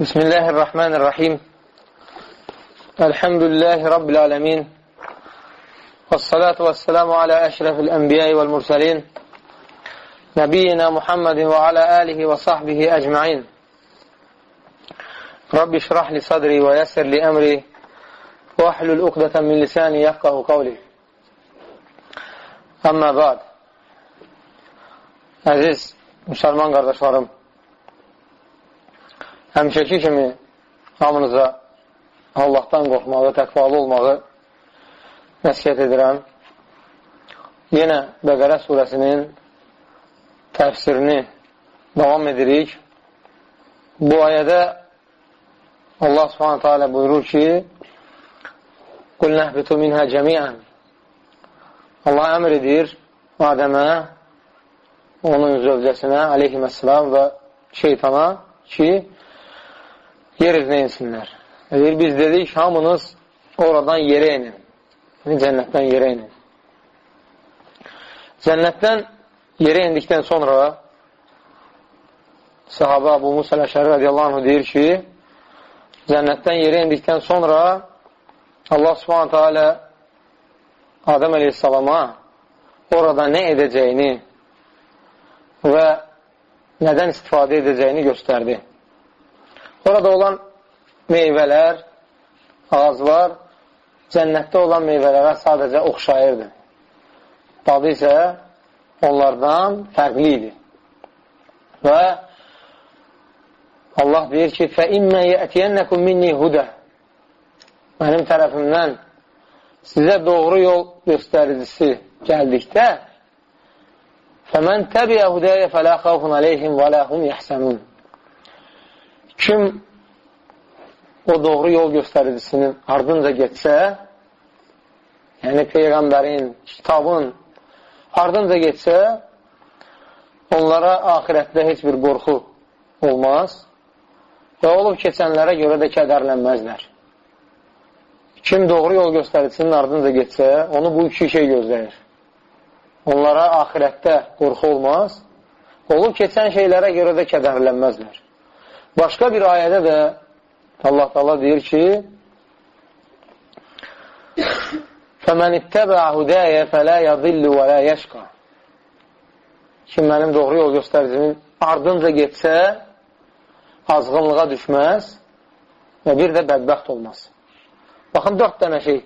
بسم الله الرحمن الرحيم الحمد لله رب العالمين والصلاة والسلام على أشرف الأنبياء والمرسلين نبينا محمد وعلى آله وصحبه أجمعين رب اشرح لي صدري ويسر لي أمري واحلل من لساني يفقه قولي أما بعد Əziz müsəlman qardaşlarım, həmişəki kimi hamınıza Allahdan qorxmağı, təqvalı olmağı nəsiyyət edirəm. Yenə Bəqərə surəsinin təfsirini davam edirik. Bu ayədə Allah subhanətə alə buyurur ki, Qul nəhbitu minhə cəmiən Allah əmr edir Adəmə, onun zövcəsinə, aleyhissalam və şeytana ki, yer izinə insinlər. Deyir, biz dedik, hamınız oradan yerə inin. Yəni, cənnətdən yerə inin. Cənnətdən yerə indikdən sonra sahabə Abu Musa Əşəri radiyallahu anh deyir ki, cənnətdən yerə indikdən sonra Allah subhanətə alə Adəm əleyhissalama orada nə edəcəyini və nədən istifadə edəcəyini göstərdi. Orada olan meyvələr, ağaclar cənnətdə olan meyvələrə sadəcə oxşayırdı. Dadı isə onlardan fərqli idi. Və Allah deyir ki, فَإِمَّا يَأْتِيَنَّكُمْ مِنِّي هُدَى Mənim tərəfimdən sizə doğru yol göstəricisi gəldikdə فَمَنْ تَبِيَ هُدَيَ فَلَا خَوْفٌ عَلَيْهِمْ وَلَا هُمْ يَحْسَنُونَ Kim o doğru yol göstəricisinin ardınca getsə, yəni Peyğəmbərin, kitabın ardınca getsə, onlara ahirətdə heç bir qorxu olmaz və olub keçənlərə görə də kədərlənməzlər. Kim doğru yol göstəricisinin ardınca getsə, onu bu iki şey gözləyir. Onlara ahirətdə qorxu olmaz, olub keçən şeylərə görə də kədərlənməzlər. Başqa bir ayədə də Allah Taala deyir ki: "Fəmən ittəbə hudaya fələ yadillu və la yəşqa." Kim mənim doğru yol göstəricimin ardınca getsə, azğınlığa düşməz və bir də bədbəxt olmaz. Baxın, dörd dənə şey.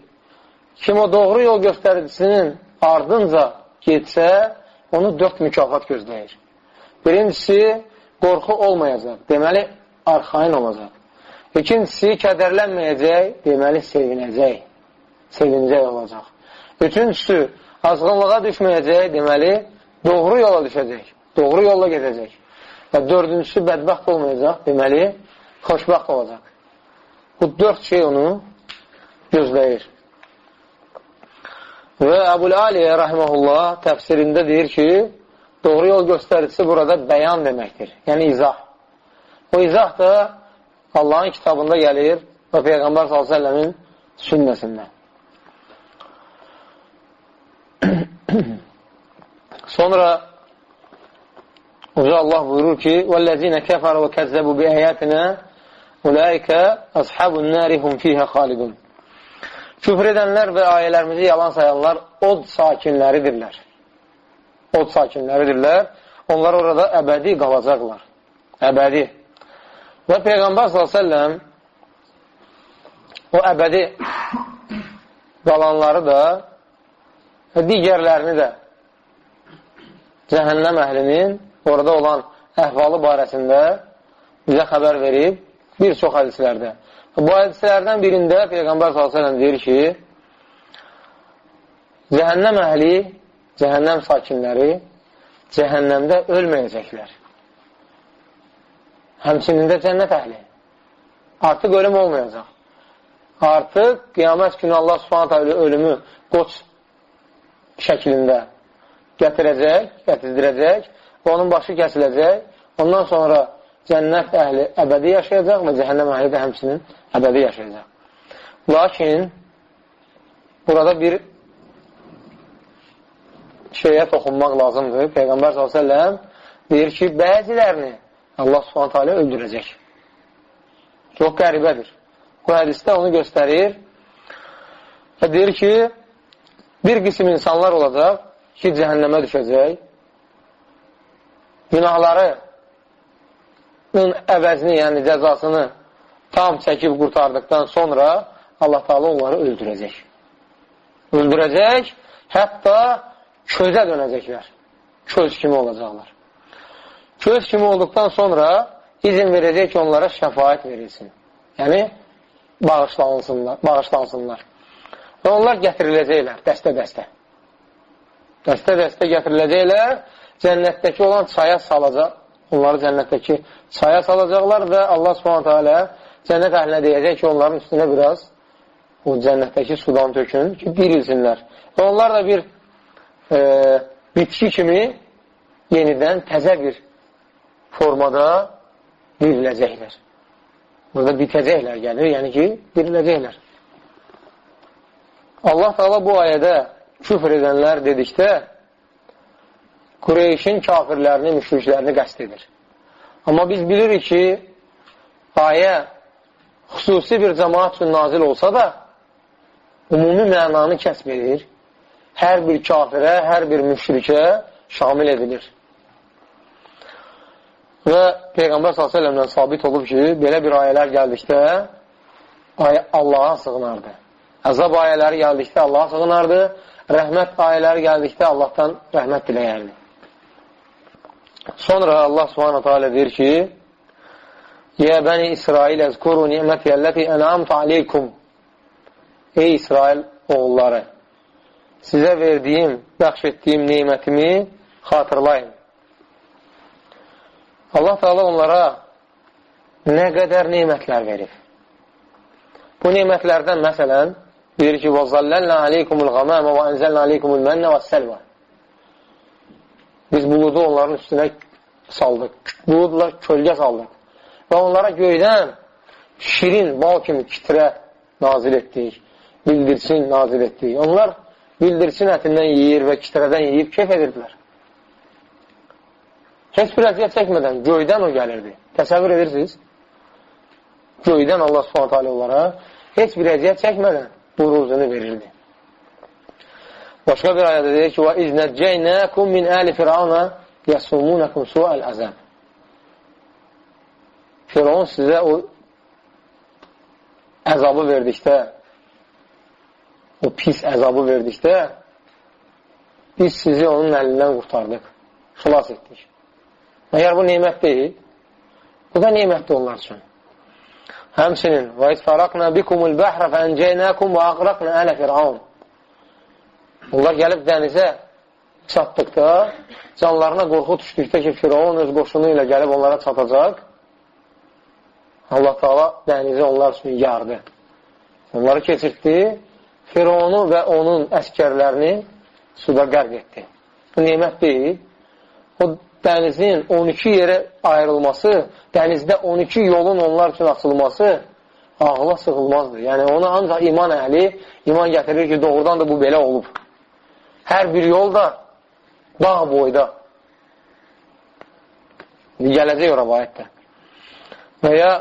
Kim o doğru yol göstəricisinin ardınca getsə, onu dörd mükafat gözləyir. Birincisi, qorxu olmayacaq. Deməli, arxain olacaq. İkincisi, kədərlənməyəcək. Deməli, sevinəcək. Sevincək olacaq. Üçüncüsü, azğınlığa düşməyəcək. Deməli, doğru yola düşəcək. Doğru yolla gedəcək. Və dördüncüsü, bədbəxt olmayacaq. Deməli, xoşbəxt olacaq. Bu dörd şey onu gözləyir. Və Əbul Aliyə rəhməhullah təfsirində deyir ki, doğru yol göstəricisi burada bəyan deməkdir. Yəni izah. O izah da Allahın kitabında gəlir və Peyğəmbər s.ə.v-in sünnəsində. Sonra Uca Allah buyurur ki وَالَّذِينَ كَفَرَ وَكَذَّبُوا بِآيَاتِنَا اُولَٰئِكَ أَصْحَابُ النَّارِ هُمْ فِيهَا خَالِدُونَ Küfr edənlər və ayələrimizi yalan sayanlar od sakinləridirlər. Od sakinləridirlər. Onlar orada əbədi qalacaqlar. Əbədi. Və Peyğəmbər s.ə.v o əbədi qalanları da və digərlərini də cəhənnəm əhlinin orada olan əhvalı barəsində bizə xəbər verib bir çox hədislərdə. Bu hədislərdən birində Peyğəmbər s.ə.v deyir ki, cəhənnəm əhli, cəhənnəm sakinləri cəhənnəmdə ölməyəcəklər. Həmçinin də cənnət əhli. Artıq ölüm olmayacaq. Artıq qiyamət günü Allah subhanətə ölümü qoç şəklində gətirəcək, gətirdirəcək və onun başı kəsiləcək. Ondan sonra cənnət əhli əbədi yaşayacaq və cəhənnəm əhli də həmçinin əbədi yaşayacaq. Lakin burada bir şeyə toxunmaq lazımdır. Peyğəmbər s.ə.v deyir ki, bəzilərini Allah alə öldürəcək. Çox qəribədir. Bu hədisdə onu göstərir və deyir ki, bir qism insanlar olacaq ki, cəhənnəmə düşəcək, günahlarının əvəzini, yəni cəzasını tam çəkib qurtardıqdan sonra Allah Taala onları öldürəcək. Öldürəcək, hətta közə dönəcəklər. Köz kimi olacaqlar. Köz kimi olduqdan sonra izin verəcək ki, onlara şəfayət verilsin. Yəni, bağışlansınlar. bağışlansınlar. Və onlar gətiriləcəklər, dəstə-dəstə. Dəstə-dəstə gətiriləcəklər, cənnətdəki olan çaya salacaq, onları cənnətdəki çaya salacaqlar və Allah subhanətə alə cənnət əhlinə deyəcək ki, onların üstünə biraz o cənnətdəki sudan tökün ki, dirilsinlər. Və onlar da bir e, bitki kimi yenidən təzə bir formada diriləcəklər. Burada bitəcəklər gəlir, yəni ki, diriləcəklər. Allah Taala bu ayədə küfr edənlər dedikdə Qureyşin kafirlərini, müşriklərini qəst edir. Amma biz bilirik ki, ayə xüsusi bir cəmaat üçün nazil olsa da, ümumi mənanı kəsb edir. Hər bir kafirə, hər bir müşrikə şamil edilir. Və Peyğəmbər s.ə.v-dən sabit olub ki, belə bir ayələr gəldikdə Allaha sığınardı. Əzab ayələri gəldikdə Allaha sığınardı, rəhmət ayələri gəldikdə Allahdan rəhmət diləyərdi. Sonra Allah subhanətə alə deyir ki, Yə bəni İsrail əzkuru niməti əlləti ənamtu aleykum Ey İsrail oğulları, sizə verdiyim, bəxş etdiyim neymətimi xatırlayın. Allah Teala onlara nə qədər neymətlər verib. Bu neymətlərdən məsələn, deyir ki, وَظَلَّلْنَا عَلَيْكُمُ الْغَمَامَ وَاَنْزَلْنَا عَلَيْكُمُ الْمَنَّ وَالسَّلْوَ Biz buludu onların üstünə saldıq. Buludla kölgə saldıq. Və onlara göydən şirin, bal kimi kitrə nazil etdik. Bildirsin nazil etdik. Onlar bildirsin ətindən yeyir və kitrədən yeyib keyf edirdilər. Heç bir əziyyət çəkmədən göydən o gəlirdi. Təsəvvür edirsiniz? Göydən Allah subhanət hələ onlara heç bir əziyyət çəkmədən bu ruzunu verirdi. Başqa bir ayədə deyir ki, وَإِذْ نَجَّيْنَاكُمْ مِنْ آلِ فِرَعَوْنَ يَسُومُونَكُمْ سُوءَ الْأَزَابِ Firavun sizə o əzabı verdikdə, o pis əzabı verdikdə, biz sizi onun əlindən qurtardıq, xilas etdik. Məyər bu neymət deyil? Bu da neymətdir onlar üçün. Həmsinin və isfaraqna bikumul bəhrə fəncəynəkum və aqraqna ələ firavun. Onlar gəlib dənizə çatdıqda, canlarına qorxu düşdükdə ki, Firavun öz qoşunu ilə gəlib onlara çatacaq, Allah Taala dənizi onlar üçün yardı. Onları keçirtdi, Firavunu və onun əskərlərini suda qərq etdi. Bu nemət deyil. O dənizin 12 yerə ayrılması, dənizdə 12 yolun onlar üçün açılması ağla sığılmazdır. Yəni, ona ancaq iman əhli iman gətirir ki, doğrudan da bu belə olub. Hər bir yol da dağ boyda. Gələcək o rəvayətdə. Və ya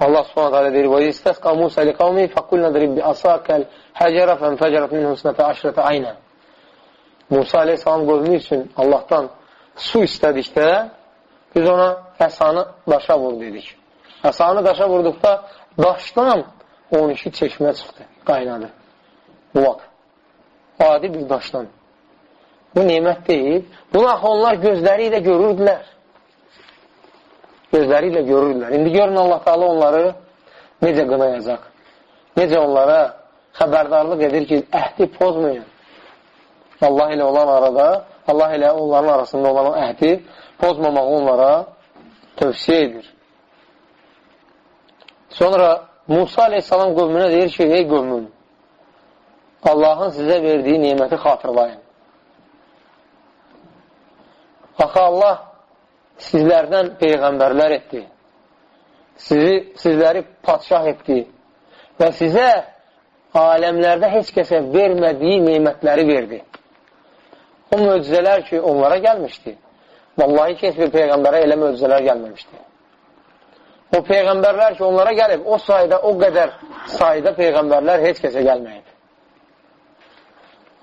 Allah subhanət hələ deyir, Və istəsqa Musa li qavmi fəqulna dirib bi asakəl həcərə fənfəcərət minhu sınətə aşrətə aynə. Musa aleyhissalam qövmü üçün Allahdan su istədikdə biz ona əsanı daşa vur dedik. Əsanı daşa vurduqda daşdan 12 çeşmə çıxdı, qaynadı. Bulaq. Adi bir daşdan. Bu nemət deyil. Bunu axı onlar gözləri ilə görürdülər. Gözləri ilə görürdülər. İndi görün Allah Taala onları necə qınayacaq. Necə onlara xəbərdarlıq edir ki, əhdi pozmayın. Allah ilə olan arada Allah elə onların arasında olan əhdi pozmamağı onlara tövsiyə edir. Sonra Musa aleyhissalam qövmünə deyir ki, ey qövmüm, Allahın sizə verdiyi niməti xatırlayın. Axı Allah sizlərdən peyğəmbərlər etdi. Sizi, sizləri patşah etdi və sizə aləmlərdə heç kəsə vermədiyi nimətləri verdi. O möcüzələr ki, onlara gəlmişdi. Vallahi ki, heç bir peyğəmbərə elə möcüzələr gəlməmişdi. O Peyğəmbərlər ki, onlara gəlib, o sayda, o qədər sayda Peyğəmbərlər heç kəsə gəlməyib.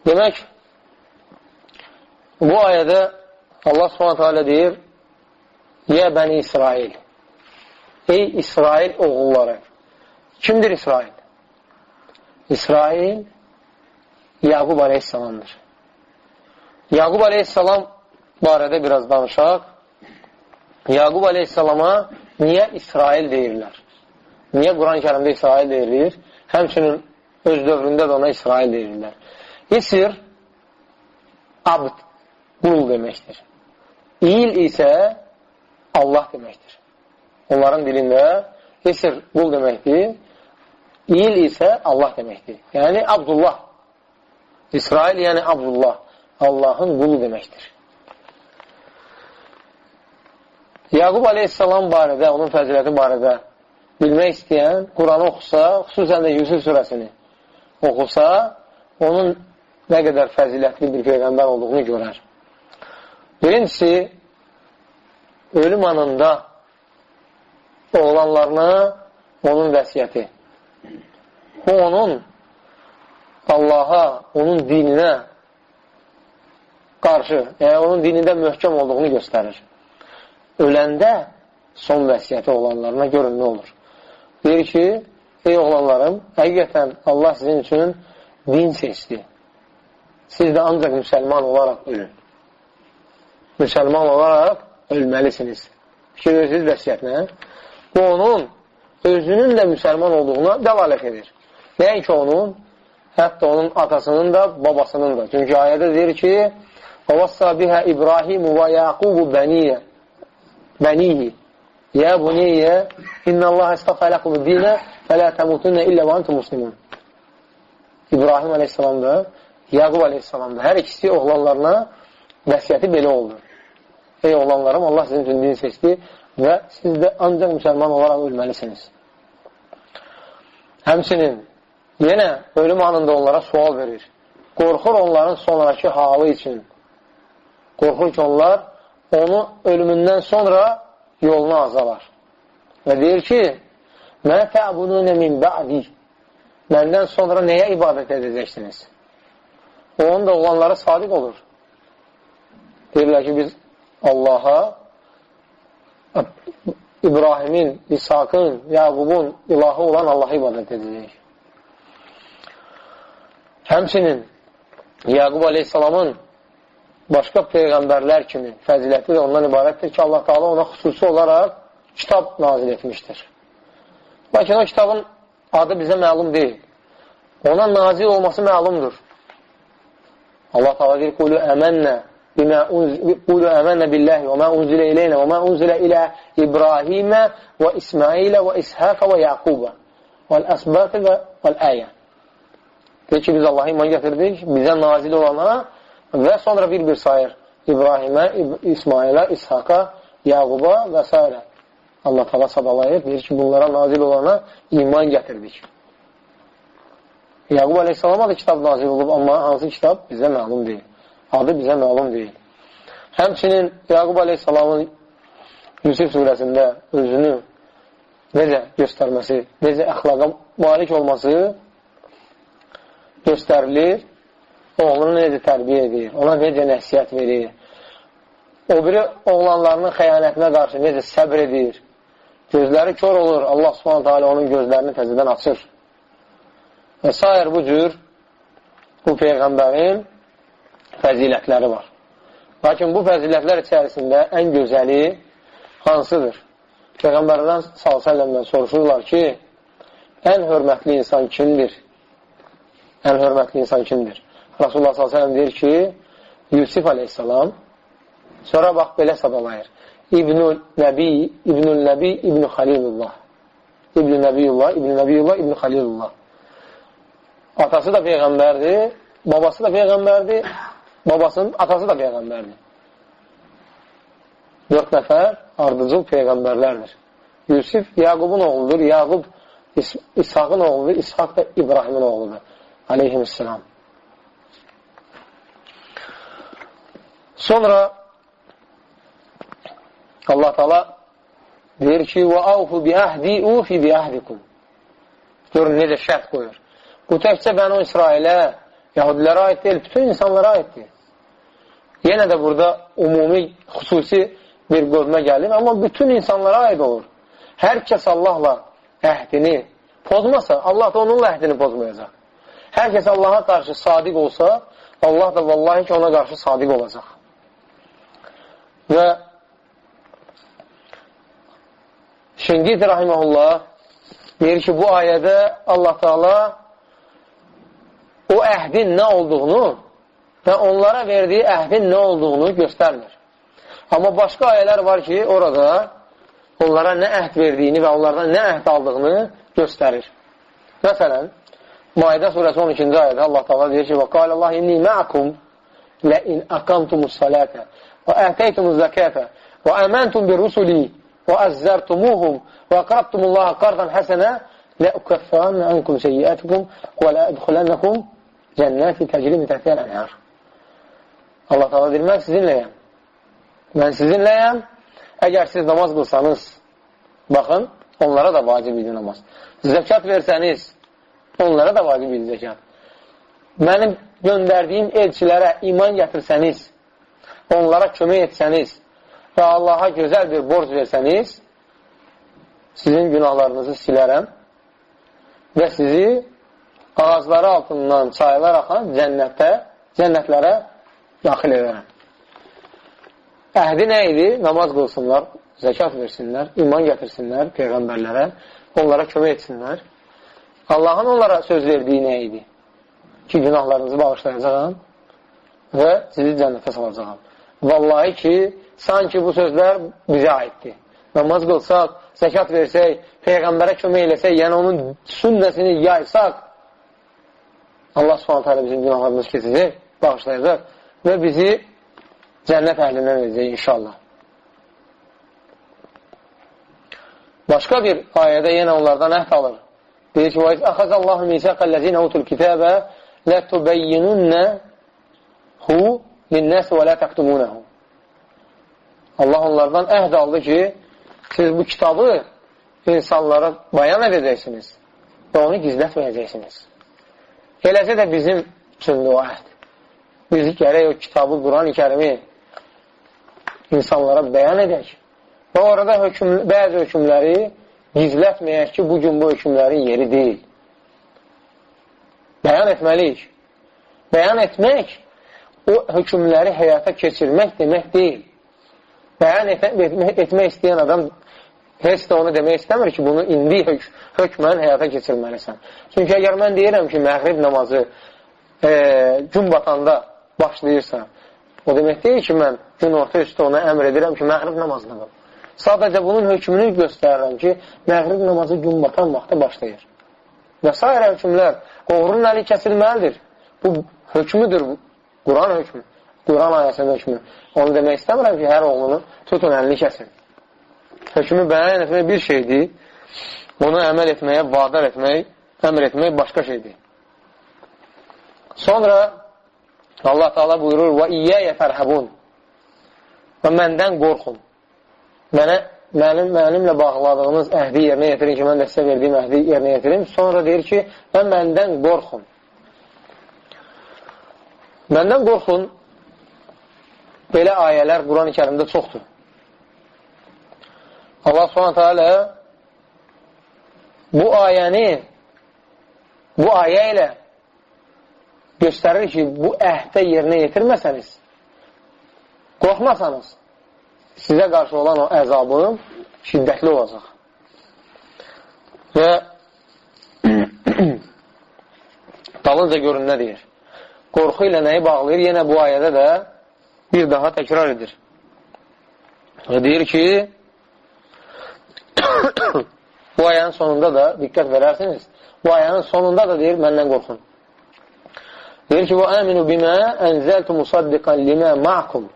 Demək, bu ayədə Allah subhanətə alə deyir, Yə bəni İsrail, ey İsrail oğulları. Kimdir İsrail? İsrail Yaqub aleyhissalamdır. Yaqub aleyhissalam barədə biraz danışaq. Yaqub aleyhissalama niyə İsrail deyirlər? Niyə Quran-ı kərimdə İsrail deyilir? Həmçinin öz dövründə də ona İsrail deyirlər. İsir abd, qul deməkdir. İl isə Allah deməkdir. Onların dilində İsir qul deməkdir. İl isə Allah deməkdir. Yəni Abdullah. İsrail yəni Abdullah. Allahın qulu deməkdir. Yaqub aleyhissalam barədə, onun fəziləti barədə bilmək istəyən Quranı oxusa, xüsusən də Yusuf surəsini oxusa, onun nə qədər fəzilətli bir peyğəmbər olduğunu görər. Birincisi, ölüm anında oğlanlarına onun vəsiyyəti. Bu, onun Allaha, onun dininə qarşı, yəni onun dinində möhkəm olduğunu göstərir öləndə son vəsiyyəti oğlanlarına görün nə olur. Deyir ki, ey oğlanlarım, həqiqətən Allah sizin üçün din seçdi. Siz də ancaq müsəlman olaraq ölün. Müsəlman olaraq ölməlisiniz. Fikir verirsiniz vəsiyyətinə. Bu, onun özünün də müsəlman olduğuna dəlalət edir. Nəinki onun, hətta onun atasının da, babasının da. Çünki ayədə deyir ki, وَوَصَّى بِهَا إِبْرَاهِيمُ وَيَعْقُوبُ بَنِيَّ benihi ya buniyyə innəllaha istəfə ləkum dinə fələ təmutunə illə və antum muslimun İbrahim aleyhissalam da Yaqub aleyhissalam da hər ikisi oğlanlarına vəsiyyəti belə oldu ey oğlanlarım Allah sizin üçün din seçdi və siz də ancaq müsəlman olaraq ölməlisiniz həmçinin yenə ölüm anında onlara sual verir qorxur onların sonraki halı üçün qorxur ki onlar onu ölümündən sonra yolunu azalar. Və deyir ki, Mə təbununə min bə'di Məndən sonra nəyə ibadət edəcəksiniz? Onun da oğlanları sadiq olur. Deyirlər ki, biz Allaha İbrahimin, İshakın, Yaqubun ilahı olan Allaha ibadət edəcəyik. Həmçinin Yaqub aleyhissalamın başqa peyğəmbərlər kimi fəziləti də ondan ibarətdir ki, Allah Taala ona xüsusi olaraq kitab nazil etmişdir. Lakin o kitabın adı bizə məlum deyil. Ona nazil olması məlumdur. Allah Taala deyir: "Qulu əmənnə bima qulu əmənnə billahi və ma unzilə ileynə və ma unzilə ilə İbrahimə və İsmailə və İshaqə və Yaquba vəl əsbət və vəl əyə." Deyir ki, biz Allah'a iman gətirdik, bizə nazil olana və sonra bir-bir sayır İbrahimə, İsmailə, İshaqa, Yaquba və s. Allah tala sadalayır, deyir ki, bunlara nazil olana iman gətirdik. Yaqub Aleyhisselama da kitab nazil olub, amma hansı kitab bizə məlum deyil. Adı bizə məlum deyil. Həmçinin Yaqub Aleyhisselamın Yusuf surəsində özünü necə göstərməsi, necə əxlaqa malik olması göstərilir oğlunu necə tərbiyə edir, ona necə nəsiyyət verir, o biri oğlanlarının xəyanətinə qarşı necə səbr edir, gözləri kör olur, Allah subhanətə alə onun gözlərini təzədən açır. Və s. bu cür bu Peyğəmbərin fəzilətləri var. Lakin bu fəzilətlər içərisində ən gözəli hansıdır? Peyğəmbərdən s.ə.vədən soruşurlar ki, ən hörmətli insan kimdir? Ən hörmətli insan kimdir? Rasulullah s.ə.v deyir ki, Yusuf aleyhissalam sonra bax belə sadalayır. İbnül Nəbi, İbnül Nəbi, İbnü Xalilullah. İbnü Nəbiyullah, İbnü Nəbiyullah, İbnü Xalilullah. Atası da Peyğəmbərdir, babası da Peyğəmbərdir, babasının atası da Peyğəmbərdir. Dörd nəfər ardıcıl Peyğəmbərlərdir. Yusuf Yaqubun oğludur, Yaqub İshaqın oğludur, İshaq da İbrahimin oğludur. Aleyhisselam. Sonra Allah Taala deyir ki, və avfu bi əhdi ufi bi əhdikum. Görün, necə şərt qoyur. Bu təkcə Bənu İsrailə, yahudilərə aid deyil, bütün insanlara aiddir. Yenə də burada umumi, xüsusi bir qövmə gəlir, amma bütün insanlara aid olur. Hər kəs Allahla əhdini pozmasa, Allah da onunla əhdini pozmayacaq. Hər kəs Allaha qarşı sadiq olsa, Allah da vallahi ki, ona qarşı sadiq olacaq. Və Şengid rahiməhullah deyir ki, bu ayədə Allah Teala o əhdin nə olduğunu və onlara verdiyi əhdin nə olduğunu göstərmir. Amma başqa ayələr var ki, orada onlara nə əhd verdiyini və onlardan nə əhd aldığını göstərir. Məsələn, Maidə surəsi 12-ci ayədə Allah Taala deyir ki: "Və qala Allah inni ma'akum la in aqamtumus salata və ataytumuz zakata və amantum bi rusuli və azzartumuhum və aqrabtumullaha qardan hasana la ukaffiranna ankum sayyi'atikum və la adkhulannakum cənnəti təcri min təhtiha al-anhar." Allah Taala deyir: "Mən sizinləyəm. Mən sizinləyəm. Əgər siz namaz qılsanız, baxın, onlara da vacib idi namaz. Zəkat versəniz, onlara da vacib idi zəkat. Mənim göndərdiyim elçilərə iman gətirsəniz, onlara kömək etsəniz və Allaha gözəl bir borc versəniz, sizin günahlarınızı silərəm və sizi ağacları altından çaylar axan cənnətə, cənnətlərə daxil edərəm. Əhdi nə idi? Namaz qılsınlar, zəkat versinlər, iman gətirsinlər Peyğəmbərlərə, onlara kömək etsinlər. Allahın onlara söz verdiyi nə idi? Ki, günahlarınızı bağışlayacaqam və sizi cənnətə salacaqam. Vallahi ki, sanki bu sözlər bizə aiddir. Namaz qılsaq, zəkat versək, Peyğəmbərə kömək eləsək, yəni onun sünnəsini yaysaq, Allah subhanət hələ bizim günahlarımızı keçəcək, bağışlayacaq və bizi cənnət əhlindən edəcək inşallah. Başqa bir ayədə yenə onlardan əhd alır. Deyir ki, وَاِذْ أَخَذَ اللّٰهُ مِيسَقَ الَّذ۪ينَ اُوتُوا الْكِتَابَ لَتُبَيِّنُنَّهُ لِلنَّاسِ وَلَا تَكْتُمُونَهُ Allah onlardan əhd aldı ki, siz bu kitabı insanlara bayan edəcəksiniz və onu gizlətməyəcəksiniz. Eləcə də bizim üçündür o əhd. Biz gərək o kitabı, Quran-ı kərimi insanlara bəyan edək. Və orada hökm, bəzi hökmləri gizlətməyək ki, bugün bu hökmlərin yeri deyil. Bəyan etməliyik. Bəyan etmək, o hökmləri həyata keçirmək demək deyil. Bəyan et etmək, etmək istəyən adam heç də onu demək istəmir ki, bunu indi hök hökmən həyata keçirməlisən. Çünki əgər mən deyirəm ki, məğrib namazı e, gün batanda başlayırsan, o demək deyil ki, mən gün orta üstü ona əmr edirəm ki, məğrib namazını qıl. Sadəcə bunun hökmünü göstərirəm ki, məğrib namazı gün batan vaxtda başlayır. Və s. hökmlər, oğrunun əli kəsilməlidir. Bu hökmüdür, Quran hökmü, Quran ayəsinin hökmü. Onu demək istəmirəm ki, hər oğlunu tutun əlini kəsin. Hökmü bəyan etmək bir şeydir, onu əməl etməyə vadar etmək, əmr etmək başqa şeydir. Sonra Allah Teala buyurur, və iyyəyə fərhəbun və məndən qorxun. Mənə, mənim, mənimlə bağladığınız əhdi yerinə yetirin ki, mən də sizə verdiyim əhdi yerinə yetirim. Sonra deyir ki, və məndən qorxun. Məndən qorxun, belə ayələr Quran-ı kərimdə çoxdur. Allah subhanətə alə bu ayəni bu ayə ilə göstərir ki, bu əhdə yerinə yetirməsəniz, qorxmasanız, sizə qarşı olan o əzabım şiddətli olacaq. Və dalınca görün nə deyir? Qorxu ilə nəyi bağlayır? Yenə bu ayədə də bir daha təkrar edir. Və deyir ki, bu ayənin sonunda da, diqqət verərsiniz, bu ayənin sonunda da deyir, məndən qorxun. Deyir ki, və əminu bimə ənzəltu musaddiqan limə ma'kum.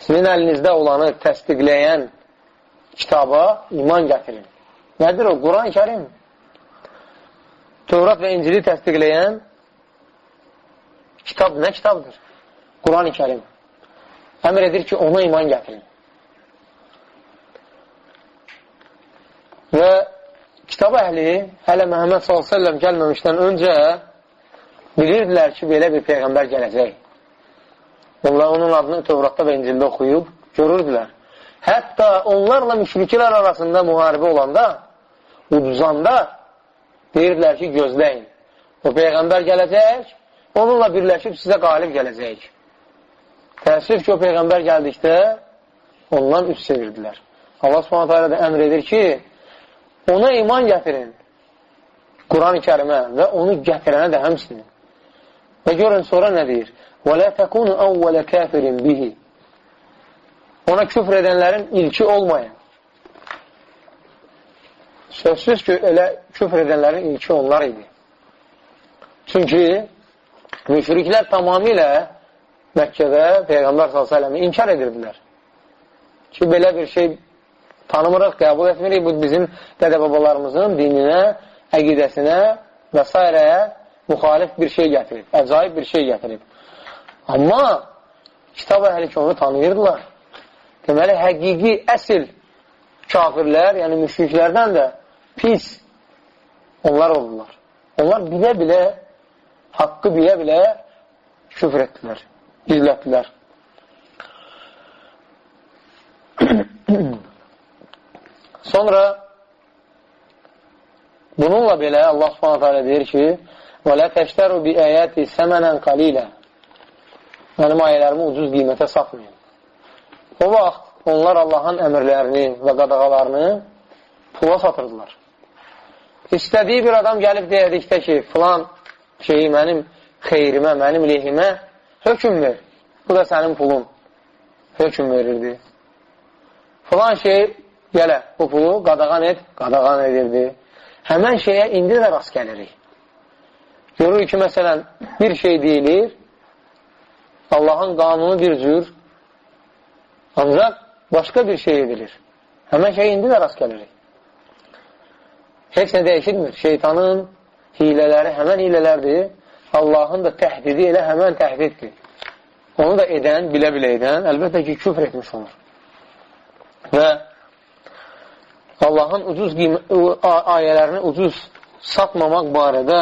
Sizin əlinizdə olanı təsdiqləyən kitaba iman gətirin. Nədir o? Quran-ı Kerim. Tövrat və İncili təsdiqləyən kitab nə kitabdır? Quran-ı Kerim. Əmr edir ki, ona iman gətirin. Və kitab əhli hələ Məhəmməd s.ə.v gəlməmişdən öncə bilirdilər ki, belə bir Peyğəmbər gələcək. Onlar onun adını Tövratda və İncildə oxuyub görürdülər. Hətta onlarla müşriklər arasında müharibə olanda, uduzanda deyirdilər ki, gözləyin. O Peyğəmbər gələcək, onunla birləşib sizə qalib gələcək. Təəssüf ki, o Peyğəmbər gəldikdə ondan üst sevirdilər. Allah alə də əmr edir ki, ona iman gətirin Quran-ı kərimə və onu gətirənə də həmsinin. Və görün, sonra nə deyir? وَلَا تَكُونُ أَوَّلَ كَافِرٍ بِهِ Ona küfr edənlərin ilki olmayın. Sözsüz ki, elə küfr edənlərin ilki onlar idi. Çünki müşriklər tamamilə Məkkədə Peyğəmbər s.ə.v inkar edirdilər. Ki, belə bir şey tanımırıq, qəbul etmirik. Bu, bizim dədə-babalarımızın dininə, əqidəsinə və s. müxalif bir şey gətirib, əcaib bir şey gətirib. Amma kitab əhli ki, onu tanıyırdılar. Deməli, həqiqi əsil kafirlər, yəni müşriklərdən də pis onlar oldular. Onlar bilə-bilə, haqqı bilə-bilə küfr etdilər, gizlətdilər. Sonra bununla belə Allah subhanətə deyir ki, Və lə təştəru bi əyəti səmənən qalilə Mənim ayələrimi ucuz qiymətə satmayın. O vaxt onlar Allahın əmrlərini və qadağalarını pula satırdılar. İstədiyi bir adam gəlib deyədikdə ki, filan şeyi mənim xeyrimə, mənim lehimə hökum ver. Bu da sənin pulun. Hökum verirdi. Filan şey gələ, bu pulu qadağan et, qadağan edirdi. Həmən şeyə indi də rast gəlirik. Görür ki, məsələn, bir şey deyilir, Allahın qanunu bir cür, ancaq başqa bir şey edilir. Həmən şey indi də rast gəlirik. Heç nə dəyişilmir. Şeytanın hilələri həmən hilələrdir. Allahın da təhdidi elə həmən təhdiddir. Onu da edən, bilə-bilə edən, əlbəttə ki, küfr etmiş olur. Və Allahın ucuz ayələrini ucuz satmamaq barədə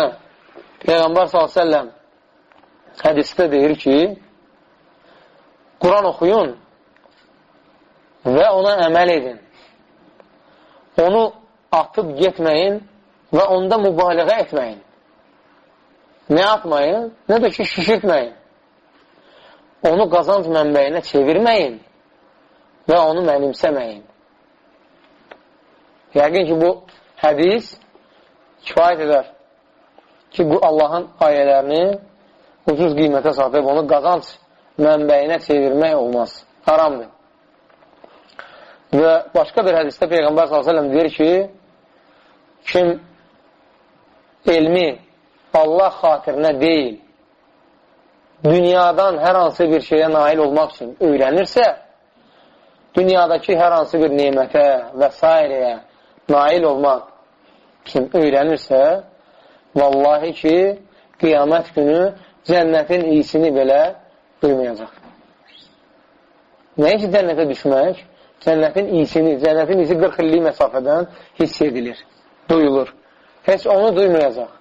Peyğəmbər s.ə.v hədisdə deyir ki, Quran oxuyun və ona əməl edin. Onu atıb getməyin və onda mübaliğə etməyin. Nə atmayın, nə də ki, şişirtməyin. Onu qazanc mənbəyinə çevirməyin və onu mənimsəməyin. Yəqin ki, bu hədis kifayət edər ki, Allahın ayələrini ucuz qiymətə satıb, onu qazanc mənbəyinə çevirmək olmaz. Haramdır. Və başqa bir hədisdə Peyğəmbər s.ə.v deyir ki, kim elmi Allah xatirinə deyil, dünyadan hər hansı bir şeyə nail olmaq üçün öyrənirsə, dünyadakı hər hansı bir nemətə və s. nail olmaq üçün öyrənirsə, Vallahi ki, qiyamət günü cənnətin iyisini belə duymayacaq. Nəyə ki, cənnətə düşmək? Cənnətin iyisini, cənnətin iyisi 40 illik məsafədən hiss edilir, duyulur. Heç onu duymayacaq.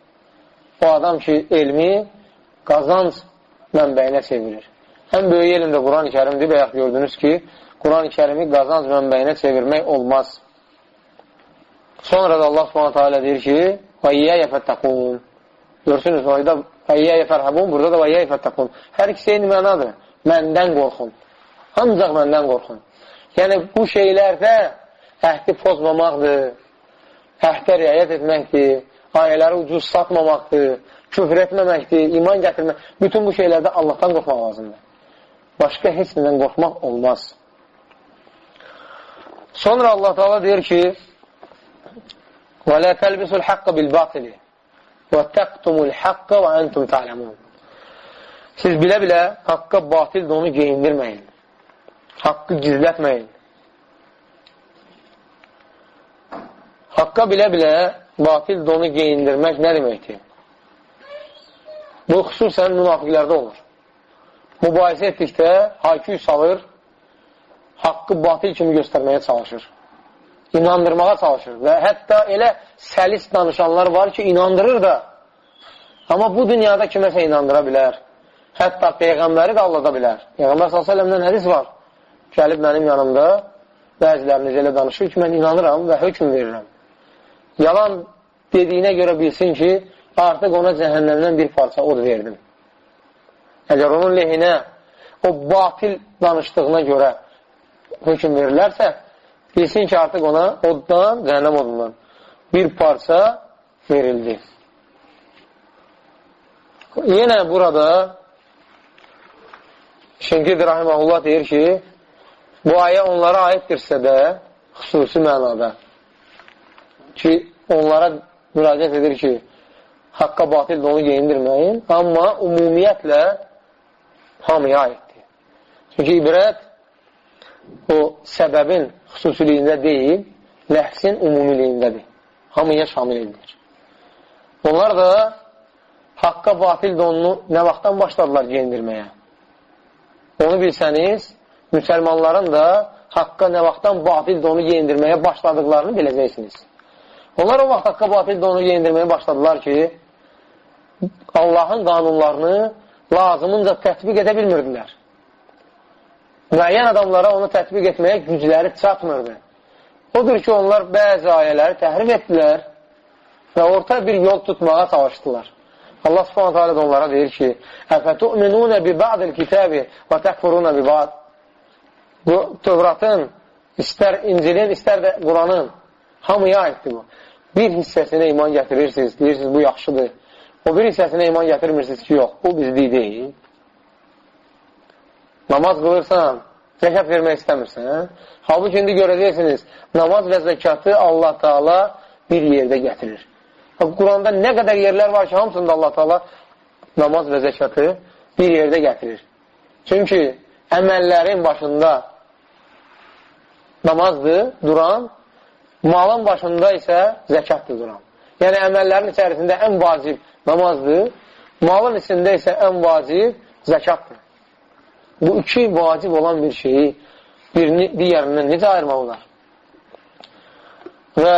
O adam ki, elmi qazanc mənbəyinə çevirir. Ən böyük elm də Quran-ı kərimdir. Bəyək gördünüz ki, Quran-ı kərimi qazanc mənbəyinə çevirmək olmaz. Sonra da Allah subhanətə alə deyir ki, və iyyəyə fəttəqun. Görsünüz, orada və iyyəyə fərhəbun, burada da və iyyəyə fəttəqun. Hər ikisi eyni mənadır. Məndən qorxun. Ancaq məndən qorxun. Yəni, bu şeylərdə əhdi pozmamaqdır, əhdə riayət etməkdir, ayələri ucuz satmamaqdır, küfr etməməkdir, iman gətirmək. Bütün bu şeylərdə Allahdan qorxmaq lazımdır. Başqa heç nədən qorxmaq olmaz. Sonra Allah Teala deyir ki, وَلَا تَلْبِسُوا الْحَقَّ بِالْبَاطِلِ وَتَقْتُمُوا الْحَقَّ وَأَنْتُمْ تَعْلَمُونَ Siz bilə-bilə haqqa batil də onu geyindirməyin. Haqqı gizlətməyin. Haqqa bilə-bilə batil də onu geyindirmək nə deməkdir? Bu, xüsusən münafiqlərdə olur. Mübahisə etdikdə hayküy salır, haqqı batil kimi göstərməyə çalışır. İnandırmağa çalışır və hətta elə səlis danışanlar var ki, inandırır da, amma bu dünyada kiməsə inandıra bilər. Hətta Peyğəmbəri də allada bilər. Peyğəmbər s.ə.v-dən hədis var. Gəlib mənim yanımda bəziləriniz elə danışır ki, mən inanıram və hökum verirəm. Yalan dediyinə görə bilsin ki, artıq ona cəhənnəmdən bir parça od verdim. Əgər onun lehinə o batil danışdığına görə hökum verirlərsə, bilsin ki, artıq ona oddan, cəhənnəm odundan bir parça verildi. Yenə burada Şengid Rahiməhullah deyir ki, bu ayə onlara aiddirsə də, xüsusi mənada ki, onlara müraciət edir ki, haqqa batil onu geyindirməyin, amma ümumiyyətlə hamıya aiddir. Çünki ibrət o səbəbin xüsusiliyində deyil, ləhsin umumiliyindədir. Hamıya şamil edilir. Onlar da haqqa batil donunu nə vaxtdan başladılar geyindirməyə? Onu bilsəniz, müsəlmanların da haqqa nə vaxtdan batil donu geyindirməyə başladıqlarını biləcəksiniz. Onlar o vaxt haqqa batil donu geyindirməyə başladılar ki, Allahın qanunlarını lazımınca tətbiq edə bilmirdilər. Müəyyən adamlara onu tətbiq etməyə gücləri çatmırdı. Odur ki, onlar bəzi ayələri təhrif etdilər və orta bir yol tutmağa çalışdılar. Allah subhanətə alə də onlara deyir ki, Əfətu'minunə bi ba'dil kitəbi və təkfurunə bi ba'd Bu, Tövratın, istər İncilin, istər də Quranın hamıya aiddir bu. Bir hissəsinə iman gətirirsiniz, deyirsiniz, bu yaxşıdır. O bir hissəsinə iman gətirmirsiniz ki, yox, bu bizlik deyil. Namaz qılırsan, zəkat vermək istəmirsən. Hə? Halbuki indi görəcəksiniz, namaz və zəkatı Allah Taala bir yerdə gətirir. Quranda nə qədər yerlər var ki, hamısında Allah Taala namaz və zəkatı bir yerdə gətirir. Çünki əməllərin başında namazdır, duran, malın başında isə zəkatdır duran. Yəni, əməllərin içərisində ən vacib namazdır, malın içində isə ən vacib zəkatdır. Bu iki vacib olan bir şeyi birini digərindən necə ayırmaq olar? Və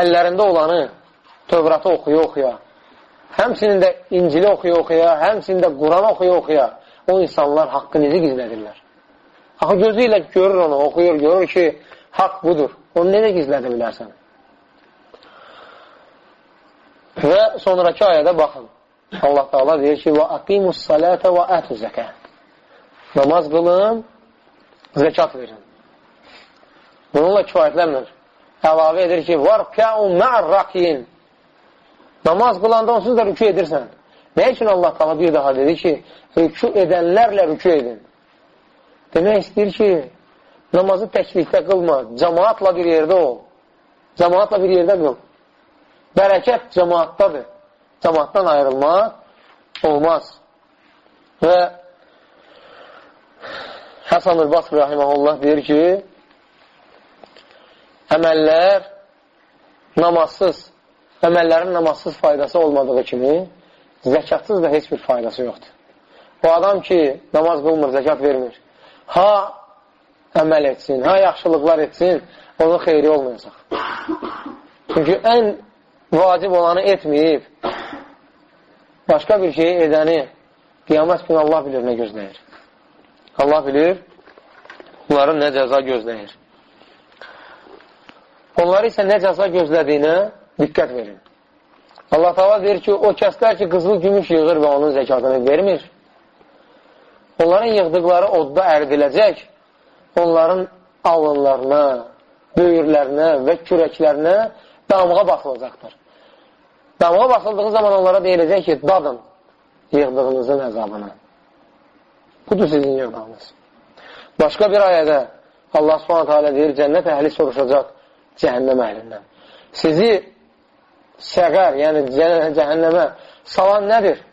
əllərində olanı Tövratı oxuya-oxuya, həmsinin də İncili oxuya-oxuya, həmsinin də Quran oxuya-oxuya o insanlar haqqı necə gizlədirlər? Axı gözü ilə görür onu, oxuyur, görür ki, haqq budur. Onu necə gizlədə bilərsən? Və sonraki ayədə baxın. Allah Taala deyir ki: "Və aqimus salata və atu zəkat." Namaz qılın, zəkat verin. Bununla kifayətlənmir. Əlavə edir ki: "Varka'u ma'ar-rakin." Namaz qılanda onsuz da rükü edirsən. Nə üçün Allah Taala bir daha dedi ki, rükü edənlərlə rükü edin? Demək istəyir ki, namazı təklikdə qılma, cəmaatla bir yerdə ol. Cəmaatla bir yerdə qıl. Bərəkət cəmaatdadır. Cəmaatdan ayrılmaq olmaz. Və Həsan-ül Basr Rahiməhullah deyir ki, əməllər namazsız, əməllərin namazsız faydası olmadığı kimi, zəkatsız da heç bir faydası yoxdur. O adam ki, namaz qılmır, zəkat vermir, ha əməl etsin, ha yaxşılıqlar etsin, onun xeyri olmayacaq. Çünki ən vacib olanı etməyib, başqa bir şeyi edəni qiyamət günü Allah bilir nə gözləyir. Allah bilir bunların nə cəza gözləyir. Onları isə nə cəza gözlədiyinə diqqət verin. Allah tava deyir ki, o kəslər ki, qızıl gümüş yığır və onun zəkatını vermir. Onların yığdıqları odda əridiləcək, onların alınlarına, böyürlərinə və kürəklərinə damğa basılacaqdır. Damğa basıldığı zaman onlara deyiləcək ki, dadın yığdığınızın əzabını. Budur sizin yığdığınız. Başqa bir ayədə Allah subhanətə alə deyir, cənnət əhli soruşacaq cəhənnəm əhlindən. Sizi səqər, yəni cəhənnəmə salan nədir?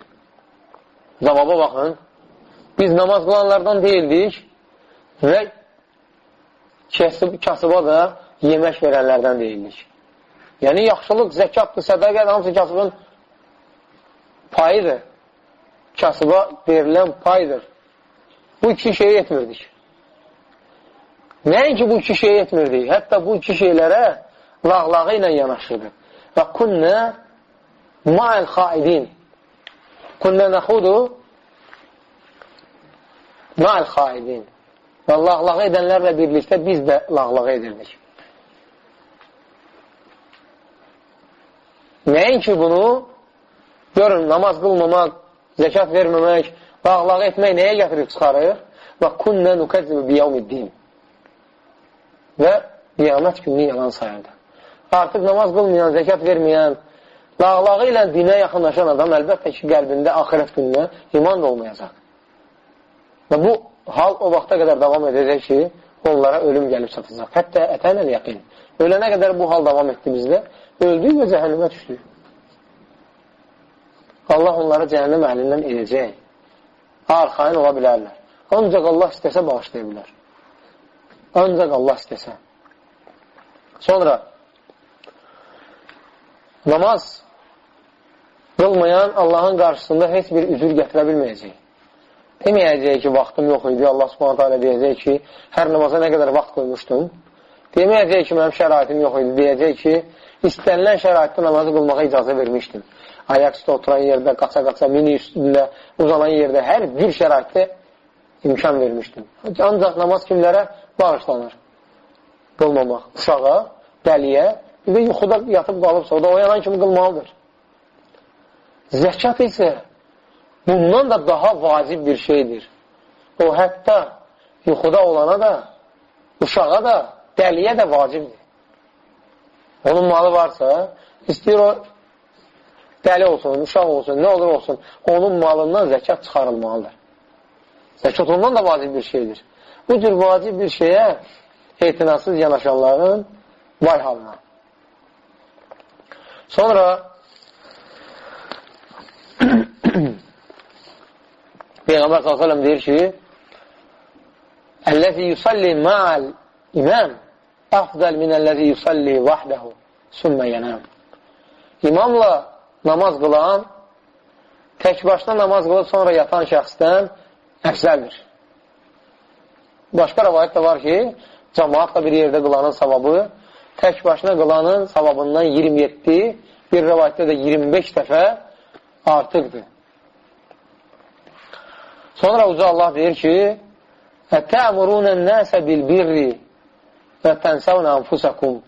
Cavaba baxın. Biz namaz qılanlardan deyildik və kasıba da yemək verənlərdən deyildik. Yəni, yaxşılıq, zəkatdır, sədəqədir, hamısı kasıbın payıdır. Kasıba verilən paydır. Bu iki şeyi etmirdik. Nəinki bu iki şey etmirdi, hətta bu iki şeylərə lağlağı ilə yanaşırdı. Və kunnə ma'al xaidin. Kunnə nəxudu ma'al xaidin. Və lağlağı edənlərlə birlikdə biz də lağlağı edirdik. Nəinki bunu görün, namaz qılmamaq, zəkat verməmək, lağlağı etmək nəyə gətirib çıxarır? Və kunnə nukəzzibə biyavmiddin. Və qiyamət gününü yalan sayırdı. Artıq namaz qılmayan, zəkat verməyən, lağlağı ilə dinə yaxınlaşan adam əlbəttə ki, qəlbində axirət gününə iman da olmayacaq. Və bu hal o vaxta qədər davam edəcək ki, onlara ölüm gəlib çatacaq. Hətta ətənəl yəqin. Ölənə qədər bu hal davam etdi Öldük və cəhənnəmə düşdük. Allah onları cəhənnəm əhlindən edəcək. Arxain ola bilərlər. Ancaq Allah istəsə bağışlaya bilər. Ancaq Allah istəsə. Sonra namaz qılmayan Allahın qarşısında heç bir üzür gətirə bilməyəcək. Deməyəcək ki, vaxtım yox idi. Allah subhanətə alə deyəcək ki, hər namaza nə qədər vaxt qoymuşdum. Deməyəcək ki, mənim şəraitim yox idi. Deyəcək ki, istənilən şəraitdə namazı qılmağa icazə vermişdim. Ayaq üstə oturan yerdə, qaça-qaça, mini üstündə, uzanan yerdə hər bir şəraitdə imkan vermişdim. Ancaq namaz kimlərə bağışlanır? Qılmamaq. Uşağa, dəliyə, bir də yuxuda yatıb qalıbsa, o da oyanan kimi qılmalıdır. Zəkat isə bundan da daha vacib bir şeydir. O hətta yuxuda olana da, uşağa da, dəliyə də vacibdir. Onun malı varsa, istəyir o dəli olsun, uşaq olsun, nə olur olsun, onun malından zəkat çıxarılmalıdır. Zəkat ondan da vacib bir şeydir. Bu cür vacib bir şeyə etinasız yanaşanların vay halına. Sonra Peyğəmbər s.ə.v deyir ki, Əlləzi yusalli ma'al imam afdal minəlləzi yusalli vahdahu sümmə yənəm. İmamla namaz qılan tək başına namaz qılıb sonra yatan şəxsdən əfzəldir. Başqa rəvayət də var ki, cəmaatla bir yerdə qılanın savabı tək başına qılanın savabından 27, bir rəvayətdə də 25 dəfə artıqdır. Sonra uca Allah deyir ki, Ətəmurunən nəsə bil-birri və tənsəvnə anfusakum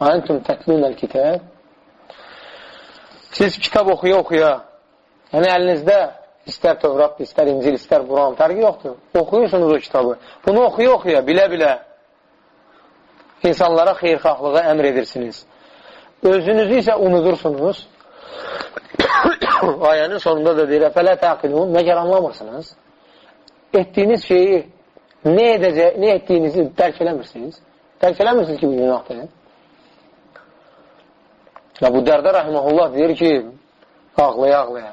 və entum tətlunəl kitəb Siz kitab oxuya-oxuya, yəni əlinizdə istər Tövratdır, istər İncil, istər Quran, fərqi yoxdur. Oxuyursunuz o kitabı. Bunu oxuya-oxuya, bilə-bilə insanlara xeyrxahlığı əmr edirsiniz. Özünüzü isə unudursunuz. Ayənin sonunda da deyir, fələ təqilun, məgər anlamırsınız? Etdiyiniz şeyi nə, edəcək, nə etdiyinizi dərk eləmirsiniz? Dərk eləmirsiniz ki, bu günahdır. Və bu dərdə rəhməhullah deyir ki, ağlaya-ağlaya,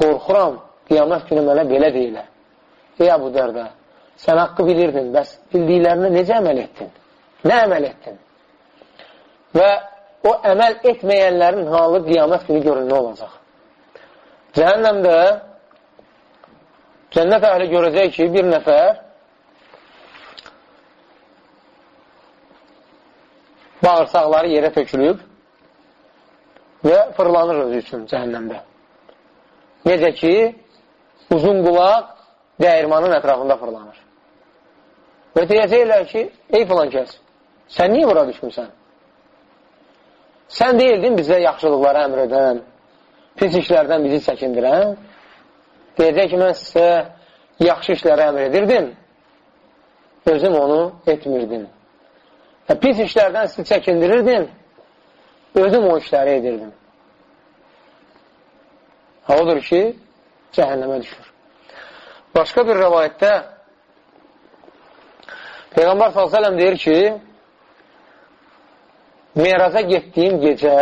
qorxuram, qiyamət günü mənə belə deyilə. Ey Əbu Dərdə, sən haqqı bilirdin, bəs bildiklərini necə əməl etdin? Nə əməl etdin? Və o əməl etməyənlərin halı qiyamət günü görün nə olacaq? Cəhənnəmdə cənnət əhli görəcək ki, bir nəfər bağırsaqları yerə tökülüb və fırlanır özü üçün cəhənnəmdə. Necə ki, uzun qulaq dəyirmanın ətrafında fırlanır. Və deyəcəklər ki, ey filan kəs, sən niyə bura düşmüsən? Sən deyildin bizə yaxşılıqları əmr edən, pis işlərdən bizi çəkindirən? Deyəcək ki, mən sizə yaxşı işləri əmr edirdim, özüm onu etmirdim. Və pis işlərdən sizi çəkindirirdim, özüm o işləri edirdim. Ha, odur ki, cəhənnəmə düşür. Başqa bir rəvayətdə Peyğəmbər s.ə.v deyir ki, meyraza getdiyim gecə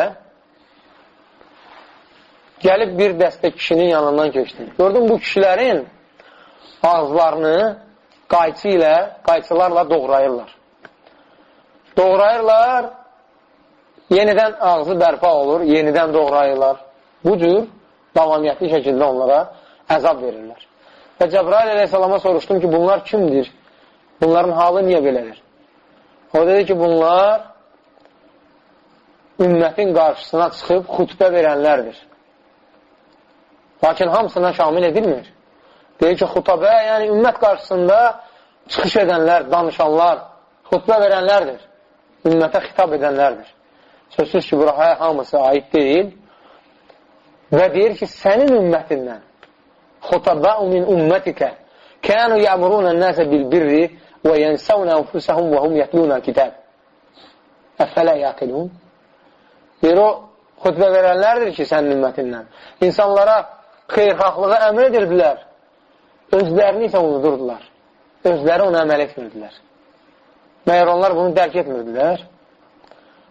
gəlib bir dəstə kişinin yanından keçdim. Gördüm, bu kişilərin ağızlarını qayçı ilə, qayçılarla doğrayırlar. Doğrayırlar, yenidən ağzı bərpa olur, yenidən doğrayırlar. Bu cür davamiyyətli şəkildə onlara əzab verirlər. Və Cəbrail əleyhissalama soruşdum ki, bunlar kimdir? Bunların halı niyə belədir? O dedi ki, bunlar ümmətin qarşısına çıxıb xütbə verənlərdir. Lakin hamısına şamil edilmir. Deyir ki, xütabə, yəni ümmət qarşısında çıxış edənlər, danışanlar, xütbə verənlərdir. Ümmətə xitab edənlərdir. Sözsüz ki, buraya hamısı aid deyil. Və deyir ki, sənin ümmətindən xutabəu min ümmətikə kənu yəmurunən nəsə bil-birri və yənsəvnə ənfusəhum və hum yətlunə kitab. Əfələ yaqilun. Deyir, o xütbə verənlərdir ki, sənin ümmətindən. İnsanlara xeyrxahlığı əmr edirdilər, özlərini isə unudurdular. Özləri ona əməl etmirdilər. Məyər onlar bunu dərk etmirdilər?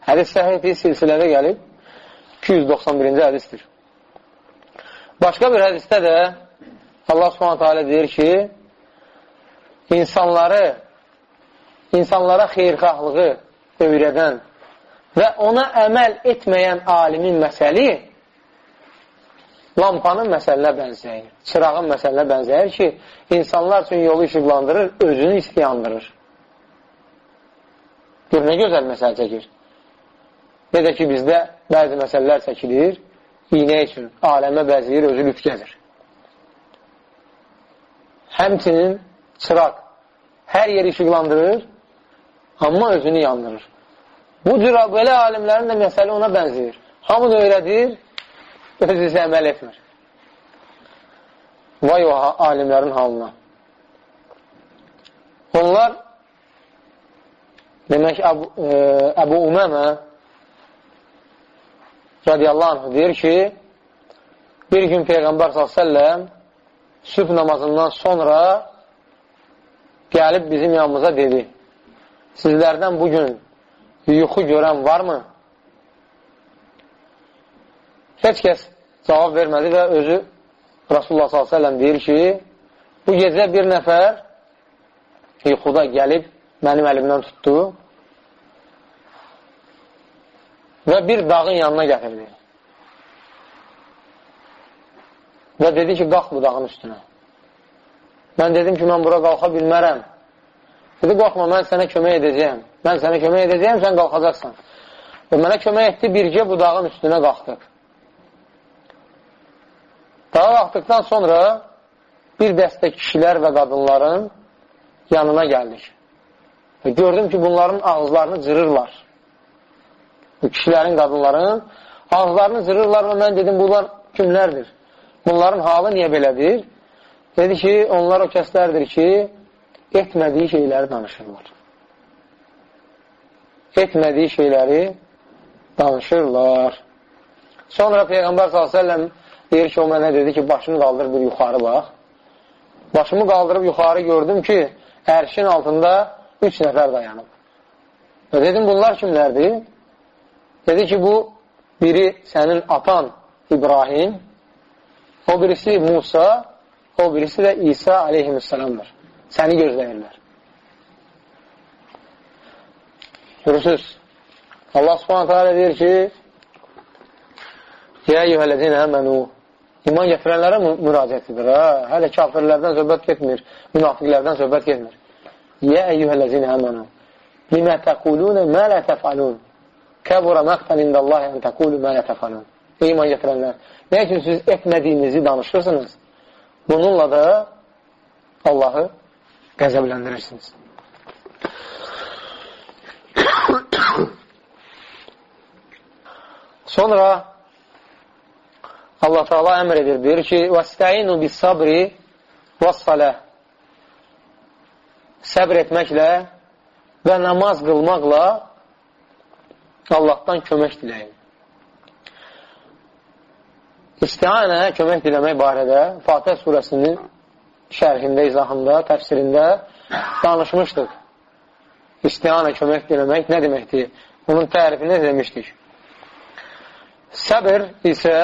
Hədis səhiyyə silsilədə gəlib, 291-ci hədisdir. Başqa bir hədisdə də Allah subhanətə alə deyir ki, insanları, insanlara xeyrxahlığı öyrədən və ona əməl etməyən alimin məsəli lampanın məsəlinə bənzəyir, çırağın məsəlinə bənzəyir ki, insanlar üçün yolu işıqlandırır, özünü isti yandırır. Gör, nə gözəl məsələ çəkir. Necə ki, bizdə bəzi məsələlər çəkilir, iynə üçün aləmə bəziyir, özü lütgəzir. Həmçinin çıraq hər yeri işıqlandırır, amma özünü yandırır. Bu cür belə alimlərin də məsələ ona bənzəyir. Hamını öyrədir, özü isə əməl etmir. Vay o alimlərin halına. Onlar demək Əbu, e, Əbu Uməmə radiyallahu anh deyir ki bir gün Peyğəmbər s.ə.v sübh namazından sonra gəlib bizim yanımıza dedi sizlərdən bugün yuxu görən varmı? Heç kəs cavab vermədi və özü Rasulullah s.ə.v deyir ki, bu gecə bir nəfər yuxuda gəlib mənim əlimdən tutdu və bir dağın yanına gətirdi. Və dedi ki, qalx bu dağın üstünə. Mən dedim ki, mən bura qalxa bilmərəm. Dedi, qorxma, mən sənə kömək edəcəyəm. Mən sənə kömək edəcəyəm, sən qalxacaqsan. Və mənə kömək etdi, bircə budağın üstünə qalxdıq. Dağa qalxdıqdan sonra bir dəstə kişilər və qadınların yanına gəldik. Və gördüm ki, bunların ağızlarını cırırlar. Bu kişilərin, qadınların ağızlarını cırırlar və mən dedim, bunlar kimlərdir? Bunların halı niyə belədir? Dedi ki, onlar o kəslərdir ki, etmədiyi şeyləri danışırlar. Etmədiyi şeyləri danışırlar. Sonra Peyğəmbər s.ə.v deyir ki, o mənə dedi ki, başını qaldır bir yuxarı bax. Başımı qaldırıb yuxarı gördüm ki, ərşin altında üç nəfər dayanıb. Və dedim, bunlar kimlərdir? Dedi ki, bu biri sənin atan İbrahim, o birisi Musa, o birisi də İsa aleyhisselamdır. Səni gözləyirlər. Görürsünüz, Allah subhanətə alə deyir ki, Yə eyyuhələzinə əmənu İman gətirənlərə müraciət edir. Ha? Hələ kafirlərdən söhbət getmir, münafiqlərdən söhbət getmir. Yə eyyuhələzinə əmənu Limə təqulunə mə lə təfalun Kəbura məqtən indəllahi ən təqulu mə lə təfalun Ey iman gətirənlər, nə üçün siz etmədiyinizi danışırsınız? Bununla da Allahı qəzəbləndirirsiniz. Sonra Allah Teala əmr edir, deyir ki, وَاسْتَعِنُوا بِالصَّبْرِ وَالصَّلَةِ Səbr etməklə və namaz qılmaqla Allahdan kömək diləyin. İstihanə kömək diləmək barədə Fatih surəsinin şərhində, izahında, təfsirində danışmışdıq. İstihanə kömək diləmək nə deməkdir? Bunun tərifini demişdik. Səbir isə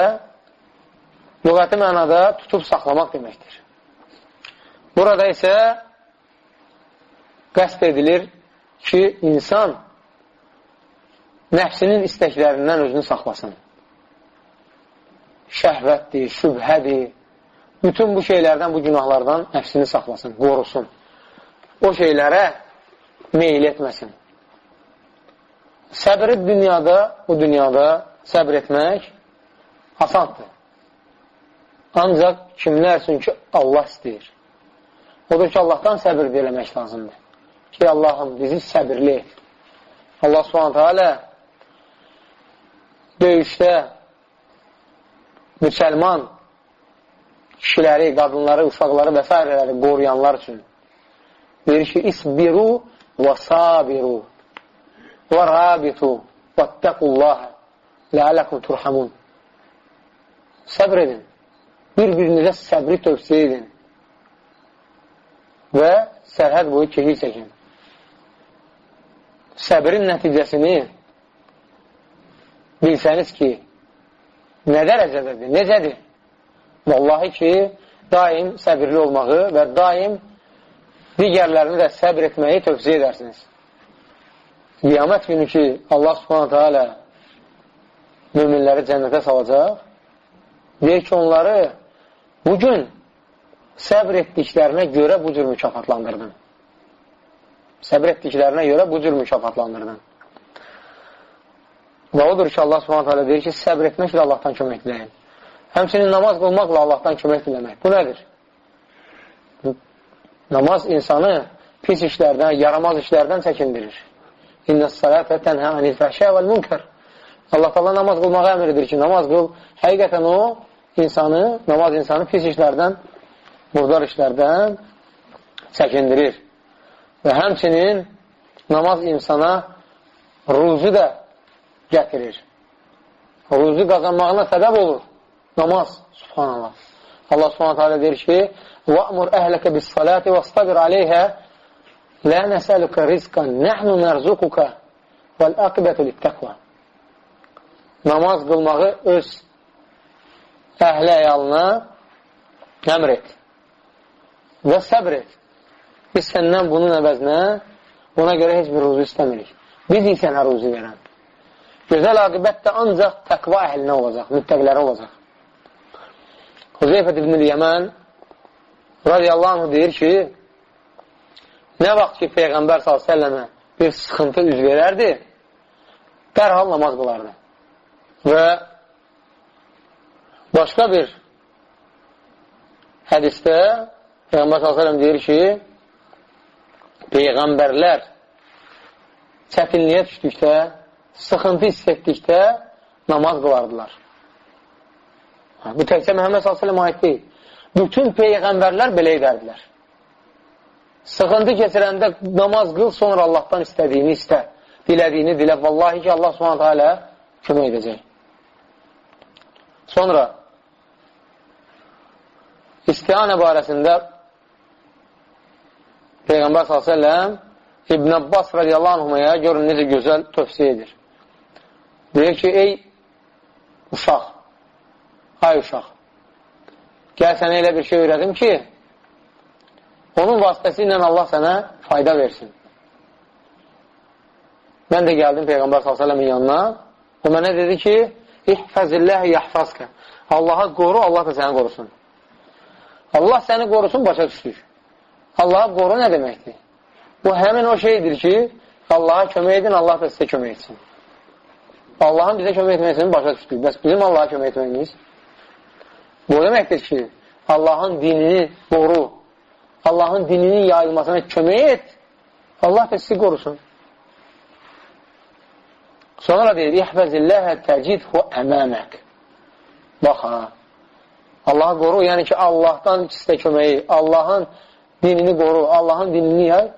lügəti mənada tutub saxlamaq deməkdir. Burada isə qəst edilir ki, insan nəfsinin istəklərindən özünü saxlasın. Şəhvətdir, şübhədir, bütün bu şeylərdən, bu günahlardan nəfsini saxlasın, qorusun. o şeylərə meyil etməsin. Səbri dünyada, bu dünyada səbr etmək asandır. Ancaq kimlər üçün ki, Allah istəyir. Odur ki, Allahdan səbir diləmək lazımdır. Ki, Allahım, bizi səbirli et. Allah subhanətə alə döyüşdə müsəlman kişiləri, qadınları, uşaqları və s. qoruyanlar üçün deyir ki, isbiru və sabiru və rabitu və təqullaha ləaləkum turhamun səbr edin bir-birinizə səbri tövsiyə edin və sərhəd boyu keyif çəkin. Səbrin nəticəsini bilsəniz ki, nə dərəcədədir, necədir? Vallahi ki, daim səbirli olmağı və daim digərlərini də səbr etməyi tövsiyə edərsiniz. Qiyamət günü ki, Allah subhanətə alə müminləri cənnətə salacaq, deyir ki, onları Bugün səbr etdiklərinə görə bu cür mükafatlandırdın. Səbr etdiklərinə görə bu cür mükafatlandırdın. Və odur ki, Allah subhanət hələ deyir ki, səbr etməklə Allahdan kömək diləyin. Həmçinin namaz qılmaqla Allahdan kömək diləmək. Bu nədir? Namaz insanı pis işlərdən, yaramaz işlərdən çəkindirir. İnnəs salətə tənhə anil fəhşə vəl münkər. Allah Allah namaz qılmağa əmr edir ki, namaz qıl. Həqiqətən o, insanı, namaz insanı pis işlərdən, murdar işlərdən çəkindirir. Və həmçinin namaz insana ruzu da gətirir. Ruzu qazanmağına səbəb olur. Namaz, subhanallah. Allah subhanət hələ deyir ki, وَأْمُرْ أَهْلَكَ بِالصَّلَاةِ وَاسْتَبِرْ عَلَيْهَا لَا نَسَلُكَ رِزْقًا نَحْنُ نَرْزُقُكَ وَالْأَقِبَةُ لِلتَّقْوَى Namaz qılmağı öz əhli əyalına əmr et və səbr et. Biz səndən bunun əvəzinə buna görə heç bir ruzu istəmirik. Biz isə sənə ruzu verən. Gözəl aqibət də ancaq təqva əhlinə olacaq, müttəqlərə olacaq. Huzeyfət ibn-i Yəmən radiyallahu anh deyir ki, nə vaxt ki, Peyğəmbər s.ə.və bir sıxıntı üz verərdi, dərhal namaz qılardı. Və Başqa bir hədisdə Peyğəmbər s.ə.v deyir ki, Peyğəmbərlər çətinliyə düşdükdə, sıxıntı hiss etdikdə namaz qılardılar. Bu təkcə Məhəmməd s.ə.v aid deyil. Bütün Peyğəmbərlər belə edərdilər. Sıxıntı keçirəndə namaz qıl, sonra Allahdan istədiyini istə, dilədiyini dilə. Vallahi ki, Allah s.ə.v kömək edəcək. Sonra İstihanə barəsində Peyğəmbər s.ə.v İbn Abbas radiyallahu anhumaya görün necə gözəl tövsiyə edir. Deyir ki, ey uşaq, ay uşaq, gəl sənə elə bir şey öyrədim ki, onun vasitəsi ilə Allah sənə fayda versin. Mən də gəldim Peyğəmbər s.ə.v-in yanına, o mənə dedi ki, İhfəzilləh yahfazkə. Allaha qoru, Allah da səni qorusun. Allah səni qorusun, başa düşdük. Allaha qoru nə deməkdir? Bu həmin o şeydir ki, Allaha kömək edin, Allah da sizə kömək etsin. Allahın bizə kömək etməsini başa düşdük. Bəs bizim Allaha kömək etməyimiz bu deməkdir ki, Allahın dinini qoru, Allahın dininin yayılmasına kömək et, Allah da sizi qorusun. Sonra deyir, İhvəzilləhə təcidhu əməmək. Bax ha, Allahı qoru, yəni ki, Allahdan istə köməyi, Allahın dinini qoru, Allahın dinini yay,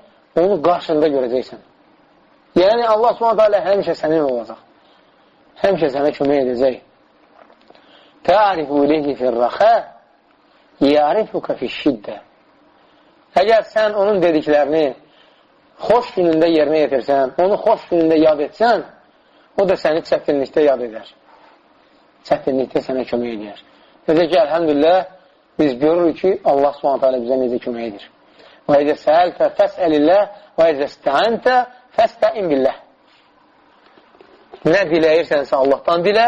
onu qarşında görəcəksən. Yəni, Allah s.ə.v. həmişə sənin olacaq. Həmişə sənə kömək edəcək. Tərifu ileyhi firraxə yarifuka fişşiddə. Əgər sən onun dediklərini xoş günündə yerinə yetirsən, onu xoş günündə yad etsən, o da səni çətinlikdə yad edər. Çətinlikdə sənə kömək edər. Necə ki, əlhəmdülillah, biz görürük ki, Allah subhanətə alə bizə necə kömək edir. Və edə səhəltə fəsəlillah və edə istəəntə fəstəin billah. Nə diləyirsənsə Allahdan dilə,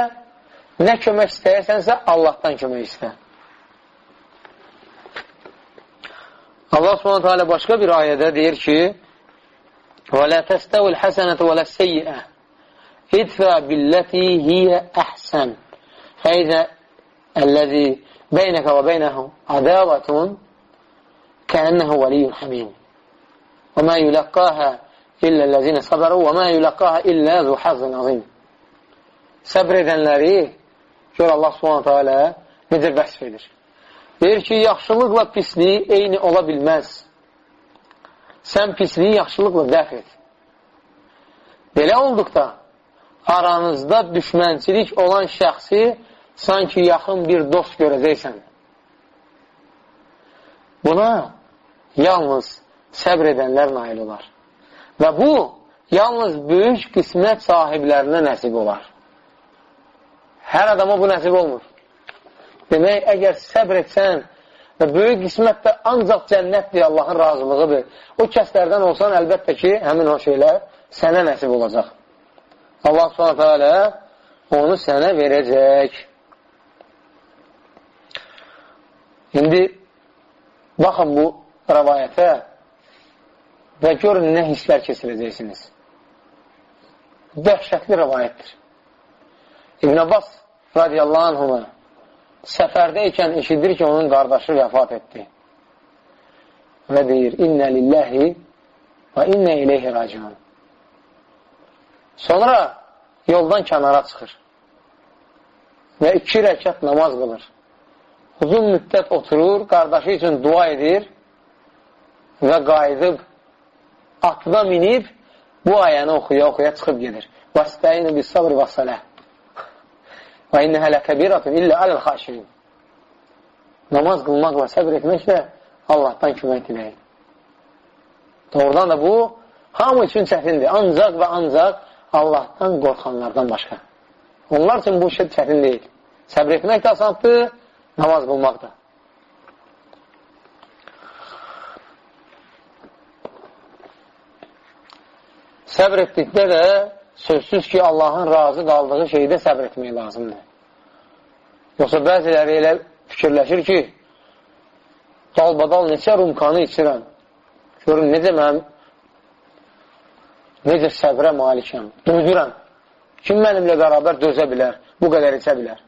nə kömək istəyirsənsə Allahdan kömək istə. Allah Allah subhanətə alə başqa bir ayədə deyir ki, وَلَا تَسْتَوِ الْحَسَنَةُ وَلَا السَّيِّئَةِ اِدْفَى بِالَّتِي هِيَ أَحْسَنُ فَإِذَا الَّذِي بَيْنَكَ وَبَيْنَهُ عَدَاوَةٌ كَأَنَّهُ وَلِيٌّ حَمِيمٌ وَمَا يُلَقَّاهَا إِلَّا الَّذِينَ صَبَرُوا وَمَا يُلَقَّاهَا إِلَّا ذُو حَظٍ عَظِيمٌ Səbr edənləri gör Allah subhanətə alə necə vəsf edir. Deyir ki, yaxşılıqla pisliyi eyni ola bilməz. Sən pisliyi yaxşılıqla dəf et. Belə olduqda aranızda düşmənçilik olan şəxsi sanki yaxın bir dost görəcəksən. Buna yalnız səbr edənlər nail olar. Və bu, yalnız böyük qismət sahiblərinə nəsib olar. Hər adama bu nəsib olmur. Demək, əgər səbr etsən və böyük qismət də ancaq cənnətdir, Allahın razılığıdır. O kəslərdən olsan, əlbəttə ki, həmin o şeylər sənə nəsib olacaq. Allah subhanətə alə onu sənə verəcək. İndi baxın bu rəvayətə və görün nə hisslər keçirəcəksiniz. Dəhşətli rəvayətdir. İbn Abbas radiyallahu anhuma səfərdə ikən eşidir ki, onun qardaşı vəfat etdi. Və deyir, İnnə lilləhi və innə iləyhi raciun. Sonra yoldan kənara çıxır və iki rəkat namaz qılır. Uzun müddət oturur, qardaşı üçün dua edir və qayıdıb atına minib bu ayəni oxuya-oxuya çıxıb gedir. Vəstəyini bis sabr və saləh. Və innəhə ləkəbiratun illə aləl xaşirin. Namaz qılmaqla, səbr etməklə Allahdan kömək diləyir. Doğrudan da bu, hamı üçün çətindir. Ancaq və ancaq Allahdan qorxanlardan başqa. Onlar üçün bu şey çətin deyil. Səbr etmək də asandır, namaz qılmaq da. Səbr etdikdə də sözsüz ki, Allahın razı qaldığı şeydə səbr etmək lazımdır. Yoxsa bəziləri elə fikirləşir ki, dalbadal neçə rumkanı içirəm, görün necə mənim necə səbrə malikəm, dözürəm. Kim mənimlə bərabər dözə bilər, bu qədər içə bilər.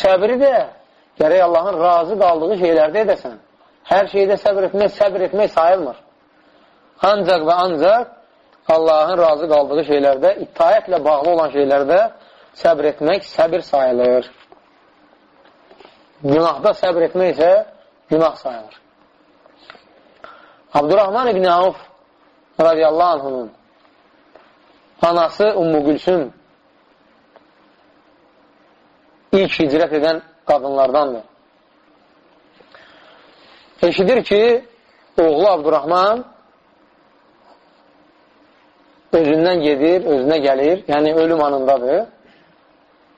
Səbri də gərək Allahın razı qaldığı şeylərdə edəsən. Hər şeydə səbr etmək, səbr etmək sayılmır. Ancaq və ancaq Allahın razı qaldığı şeylərdə, itaətlə bağlı olan şeylərdə səbr etmək səbir sayılır. Günahda səbr etmək isə günah sayılır. Abdurrahman ibn Avf radiyallahu anhunun anası Ummu Gülsüm ilk hicrət edən qadınlardandır. Eşidir ki, oğlu Abdurrahman özündən gedir, özünə gəlir, yəni ölüm anındadır,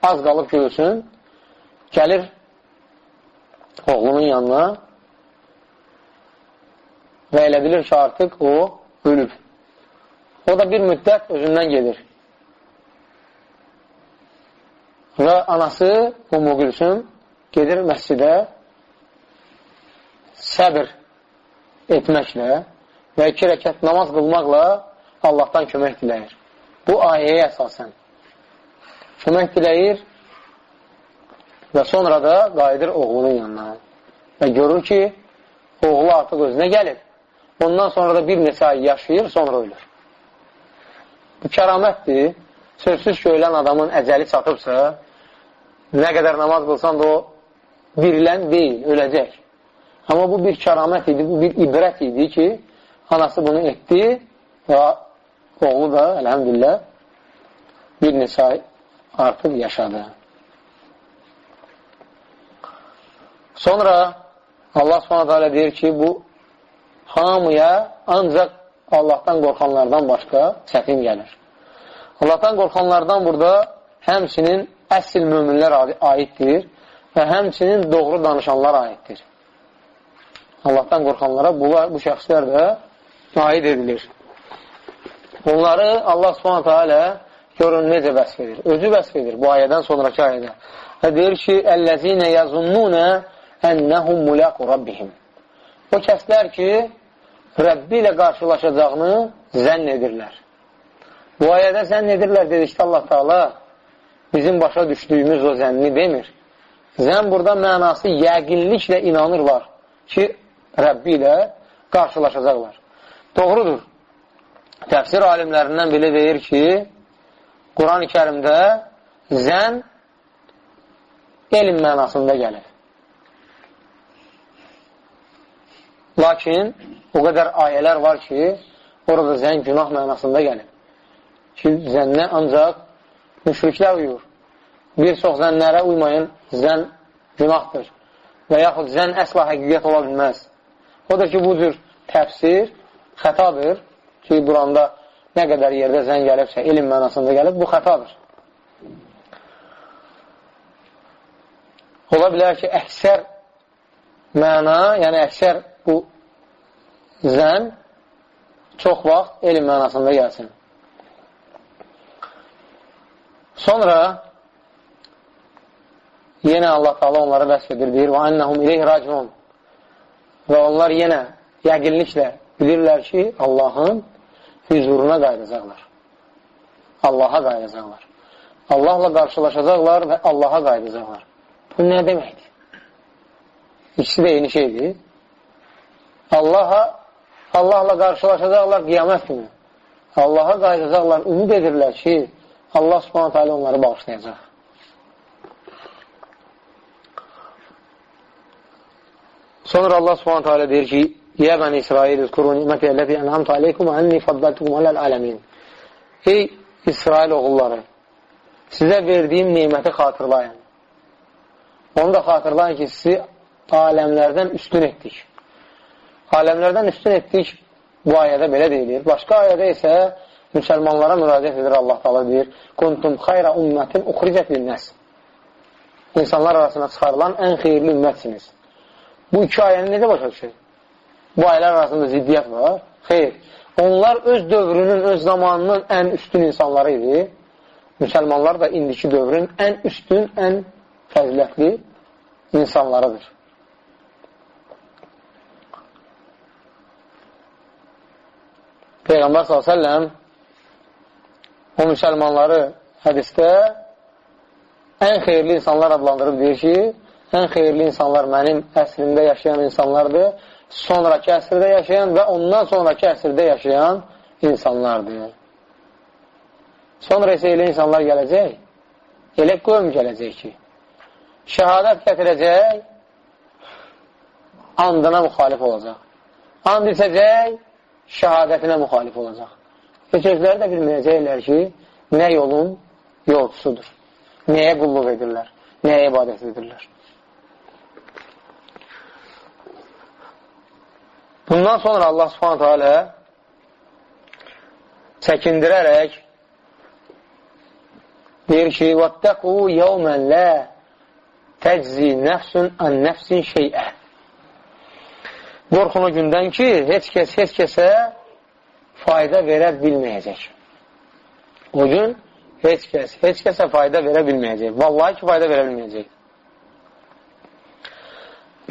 az qalıb görülsün, gəlir oğlunun yanına və elə bilir ki, artıq o ölüb. O da bir müddət özündən gedir. Və anası Ummu Gülsüm gedir məscidə səbir etməklə və iki rəkat namaz qılmaqla Allahdan kömək diləyir. Bu ayəyə əsasən kömək diləyir və sonra da qayıdır oğlunun yanına və görür ki, oğlu artıq özünə gəlir. Ondan sonra da bir neçə ay yaşayır, sonra ölür. Bu kəramətdir. Sözsüz ki, ölən adamın əcəli çatıbsa, nə qədər namaz qılsan da o dirilən deyil, öləcək. Amma bu bir kəramət idi, bu bir ibrət idi ki, anası bunu etdi və oğlu da, əlhəmdülillah, bir neçə ay artıq yaşadı. Sonra Allah s.ə.v deyir ki, bu hamıya ancaq Allahdan qorxanlardan başqa çətin gəlir. Allahdan qorxanlardan burada həmsinin əsl müminlər aiddir və həmsinin doğru danışanlar aiddir. Allahdan qorxanlara bu, bu şəxslər də aid edilir. Bunları Allah subhanətə alə görün necə vəsf edir. Özü vəsf edir bu ayədən sonraki ayədə. Və deyir ki, Əlləzinə yazunmunə ənnəhum mulaqu rabbihim. o kəslər ki, Rəbbi ilə qarşılaşacağını zənn edirlər. Bu ayədə zənn edirlər, dedikdə Allah Taala bizim başa düşdüyümüz o zənni demir. Zənn burada mənası yəqinliklə inanırlar ki, Rəbbi ilə qarşılaşacaqlar. Doğrudur. Təfsir alimlərindən belə deyir ki, Quran-ı kərimdə zən elm mənasında gəlir. Lakin o qədər ayələr var ki, orada zən günah mənasında gəlir. Ki, zənnə ancaq müşriklər uyur. Bir çox zənnlərə uymayın, zən günahdır. Və yaxud zən əsla həqiqət ola bilməz. Odur ki, bu cür təfsir xətadır ki, buranda nə qədər yerdə zən gəlibsə, elm mənasında gəlib, bu xətadır. Ola bilər ki, əksər məna, yəni əksər bu zən çox vaxt elm mənasında gəlsin. Sonra yenə Allah Taala onları vəsf edir, deyir: "Və annahum ileyhi raciun." Və onlar yenə yəqinliklə bilirlər ki, Allahın huzuruna qayıdacaqlar. Allaha qayıdacaqlar. Allahla qarşılaşacaqlar və Allaha qayıdacaqlar. Bu nə deməkdir? İkisi də eyni şeydir. Allaha Allahla qarşılaşacaqlar qiyamət günü. Allaha qayıdacaqlar, ümid edirlər ki, Allah subhanətə alə onları bağışlayacaq. Sonra Allah subhanətə alə deyir ki, Yə bəni İsrail, üzkuru niməti əlləti ənhamtə aleykum, ənni faddəltukum aləl aləmin. Ey İsrail oğulları, sizə verdiyim neyməti xatırlayın. Onu da xatırlayın ki, sizi aləmlərdən üstün etdik. Aləmlərdən üstün etdik bu ayədə belə deyilir. Başqa ayədə isə müsəlmanlara müraciət edir Allah taala deyir: "Kuntum xayra ummatin uxrijat lin-nas." İnsanlar arasına çıxarılan ən xeyirli ümmətsiniz. Bu iki ayəni necə başa düşür? Bu ayələr arasında ziddiyyət var. Xeyr. Onlar öz dövrünün, öz zamanının ən üstün insanları idi. Müsəlmanlar da indiki dövrün ən üstün, ən fəzilətli insanlarıdır. Peyğəmbər s.ə.v o müsəlmanları hədistə ən xeyirli insanlar adlandırıb deyir ki, ən xeyirli insanlar mənim əsrimdə yaşayan insanlardır, sonraki əsrdə yaşayan və ondan sonraki əsrdə yaşayan insanlardır. Sonra isə elə insanlar gələcək, elə qövm gələcək ki, şəhadət gətirəcək, andına müxalif olacaq. And içəcək, şəhadətinə müxalif olacaq. Və sözləri də bilməyəcəklər ki, nə yolun yolcusudur. Nəyə qulluq edirlər, nəyə ibadət edirlər. Bundan sonra Allah subhanətə alə çəkindirərək deyir ki, وَاتَّقُوا يَوْمًا لَا təczi nəfsun ən nəfsin şeyə. Qorxun o gündən ki, heç kəs heç kəsə fayda verə bilməyəcək. O gün heç kəs heç kəsə fayda verə bilməyəcək. Vallahi ki, fayda verə bilməyəcək.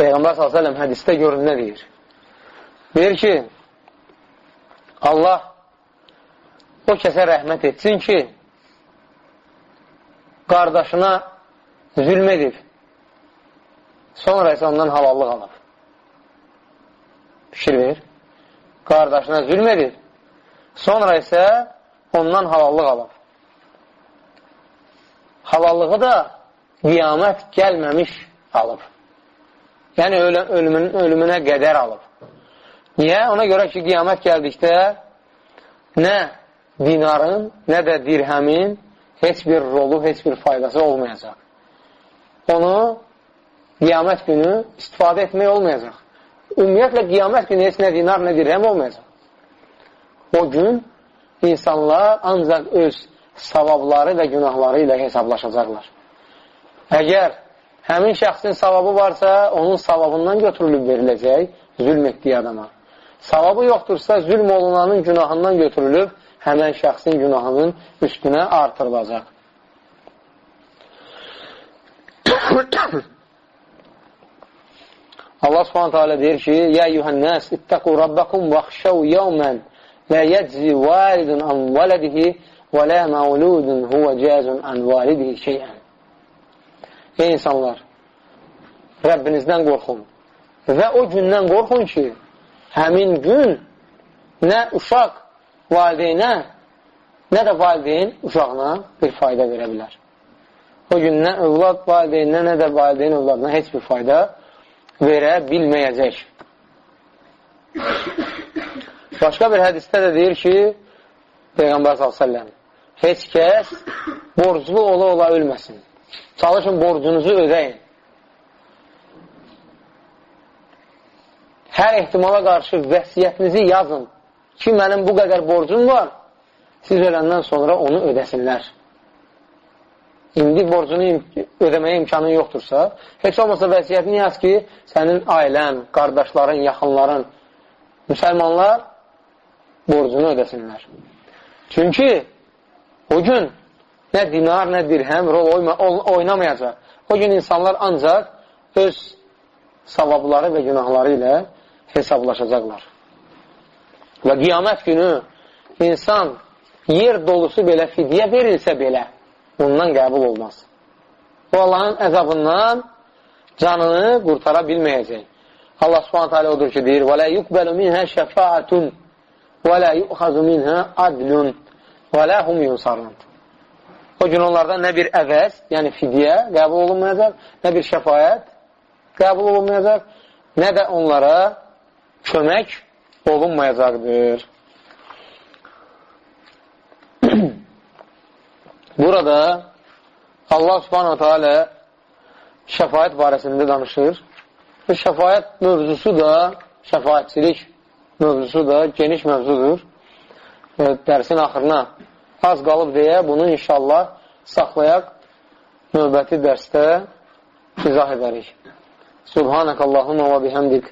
Peyğəmbər s.ə.v hədistə görün nə deyir? Deyir ki, Allah o kəsə rəhmət etsin ki, qardaşına zülm edib, sonra isə ondan halallıq alıb. Fikir ver. Qardaşına zülm edir. Sonra isə ondan halallıq alıb. Halallığı da qiyamət gəlməmiş alıb. Yəni ölümün, ölümünə qədər alıb. Niyə? Ona görə ki, qiyamət gəldikdə nə dinarın, nə də dirhəmin heç bir rolu, heç bir faydası olmayacaq. Onu qiyamət günü istifadə etmək olmayacaq. Ümumiyyətlə, qiyamət günü heç nə dinar, nə dirhəm olmayacaq. O gün insanlar ancaq öz savabları və günahları ilə hesablaşacaqlar. Əgər həmin şəxsin savabı varsa, onun savabından götürülüb veriləcək zülm etdiyi adama. Savabı yoxdursa, zülm olunanın günahından götürülüb həmən şəxsin günahının üstünə artırılacaq. Allah subhanətə alə deyir ki, Yə yuhənnəs, ittəqu rabbəkum vaxşəv yəvmən lə yəczi validun an vələdihi və lə məuludun huvə cəzun an validihi şeyən. Ey insanlar, Rəbbinizdən qorxun və o gündən qorxun ki, həmin gün nə uşaq valideynə, nə də valideyn uşağına bir fayda verə bilər. O gün nə övlad valideyninə, nə də valideyn övladına heç bir fayda verə bilməyəcək. Başqa bir hədistə də deyir ki, Peyğəmbər s.ə.v heç kəs borclu ola-ola ölməsin. Çalışın, borcunuzu ödəyin. Hər ehtimala qarşı vəsiyyətinizi yazın ki, mənim bu qədər borcum var, siz öləndən sonra onu ödəsinlər. İndi borcunu ödəməyə imkanın yoxdursa, heç olmasa vəsiyyətini yaz ki, sənin ailən, qardaşların, yaxınların, müsəlmanlar borcunu ödəsinlər. Çünki o gün nə dinar, nə dirhəm rol oynamayacaq. O gün insanlar ancaq öz savabları və günahları ilə hesablaşacaqlar. Və qiyamət günü insan yer dolusu belə fidyə verilsə belə, ondan qəbul olmaz. O Allahın əzabından canını qurtara bilməyəcək. Allah subhanətə alə odur ki, deyir, وَلَا يُقْبَلُ مِنْهَا شَفَاعَةٌ وَلَا يُؤْخَذُ مِنْهَا عَدْلٌ وَلَا هُمْ يُنْصَرُونَ O gün onlardan nə bir əvəz, yəni fidyə qəbul olunmayacaq, nə bir şəfayət qəbul olunmayacaq, nə də onlara kömək olunmayacaqdır. Burada Allah subhanahu teala şəfayət barəsində danışır. Və şəfayət mövzusu da, şəfayətçilik mövzusu da geniş mövzudur. Və dərsin axırına az qalıb deyə bunu inşallah saxlayaq növbəti dərsdə izah edərik. Subhanəkəllahumma və bihəmdik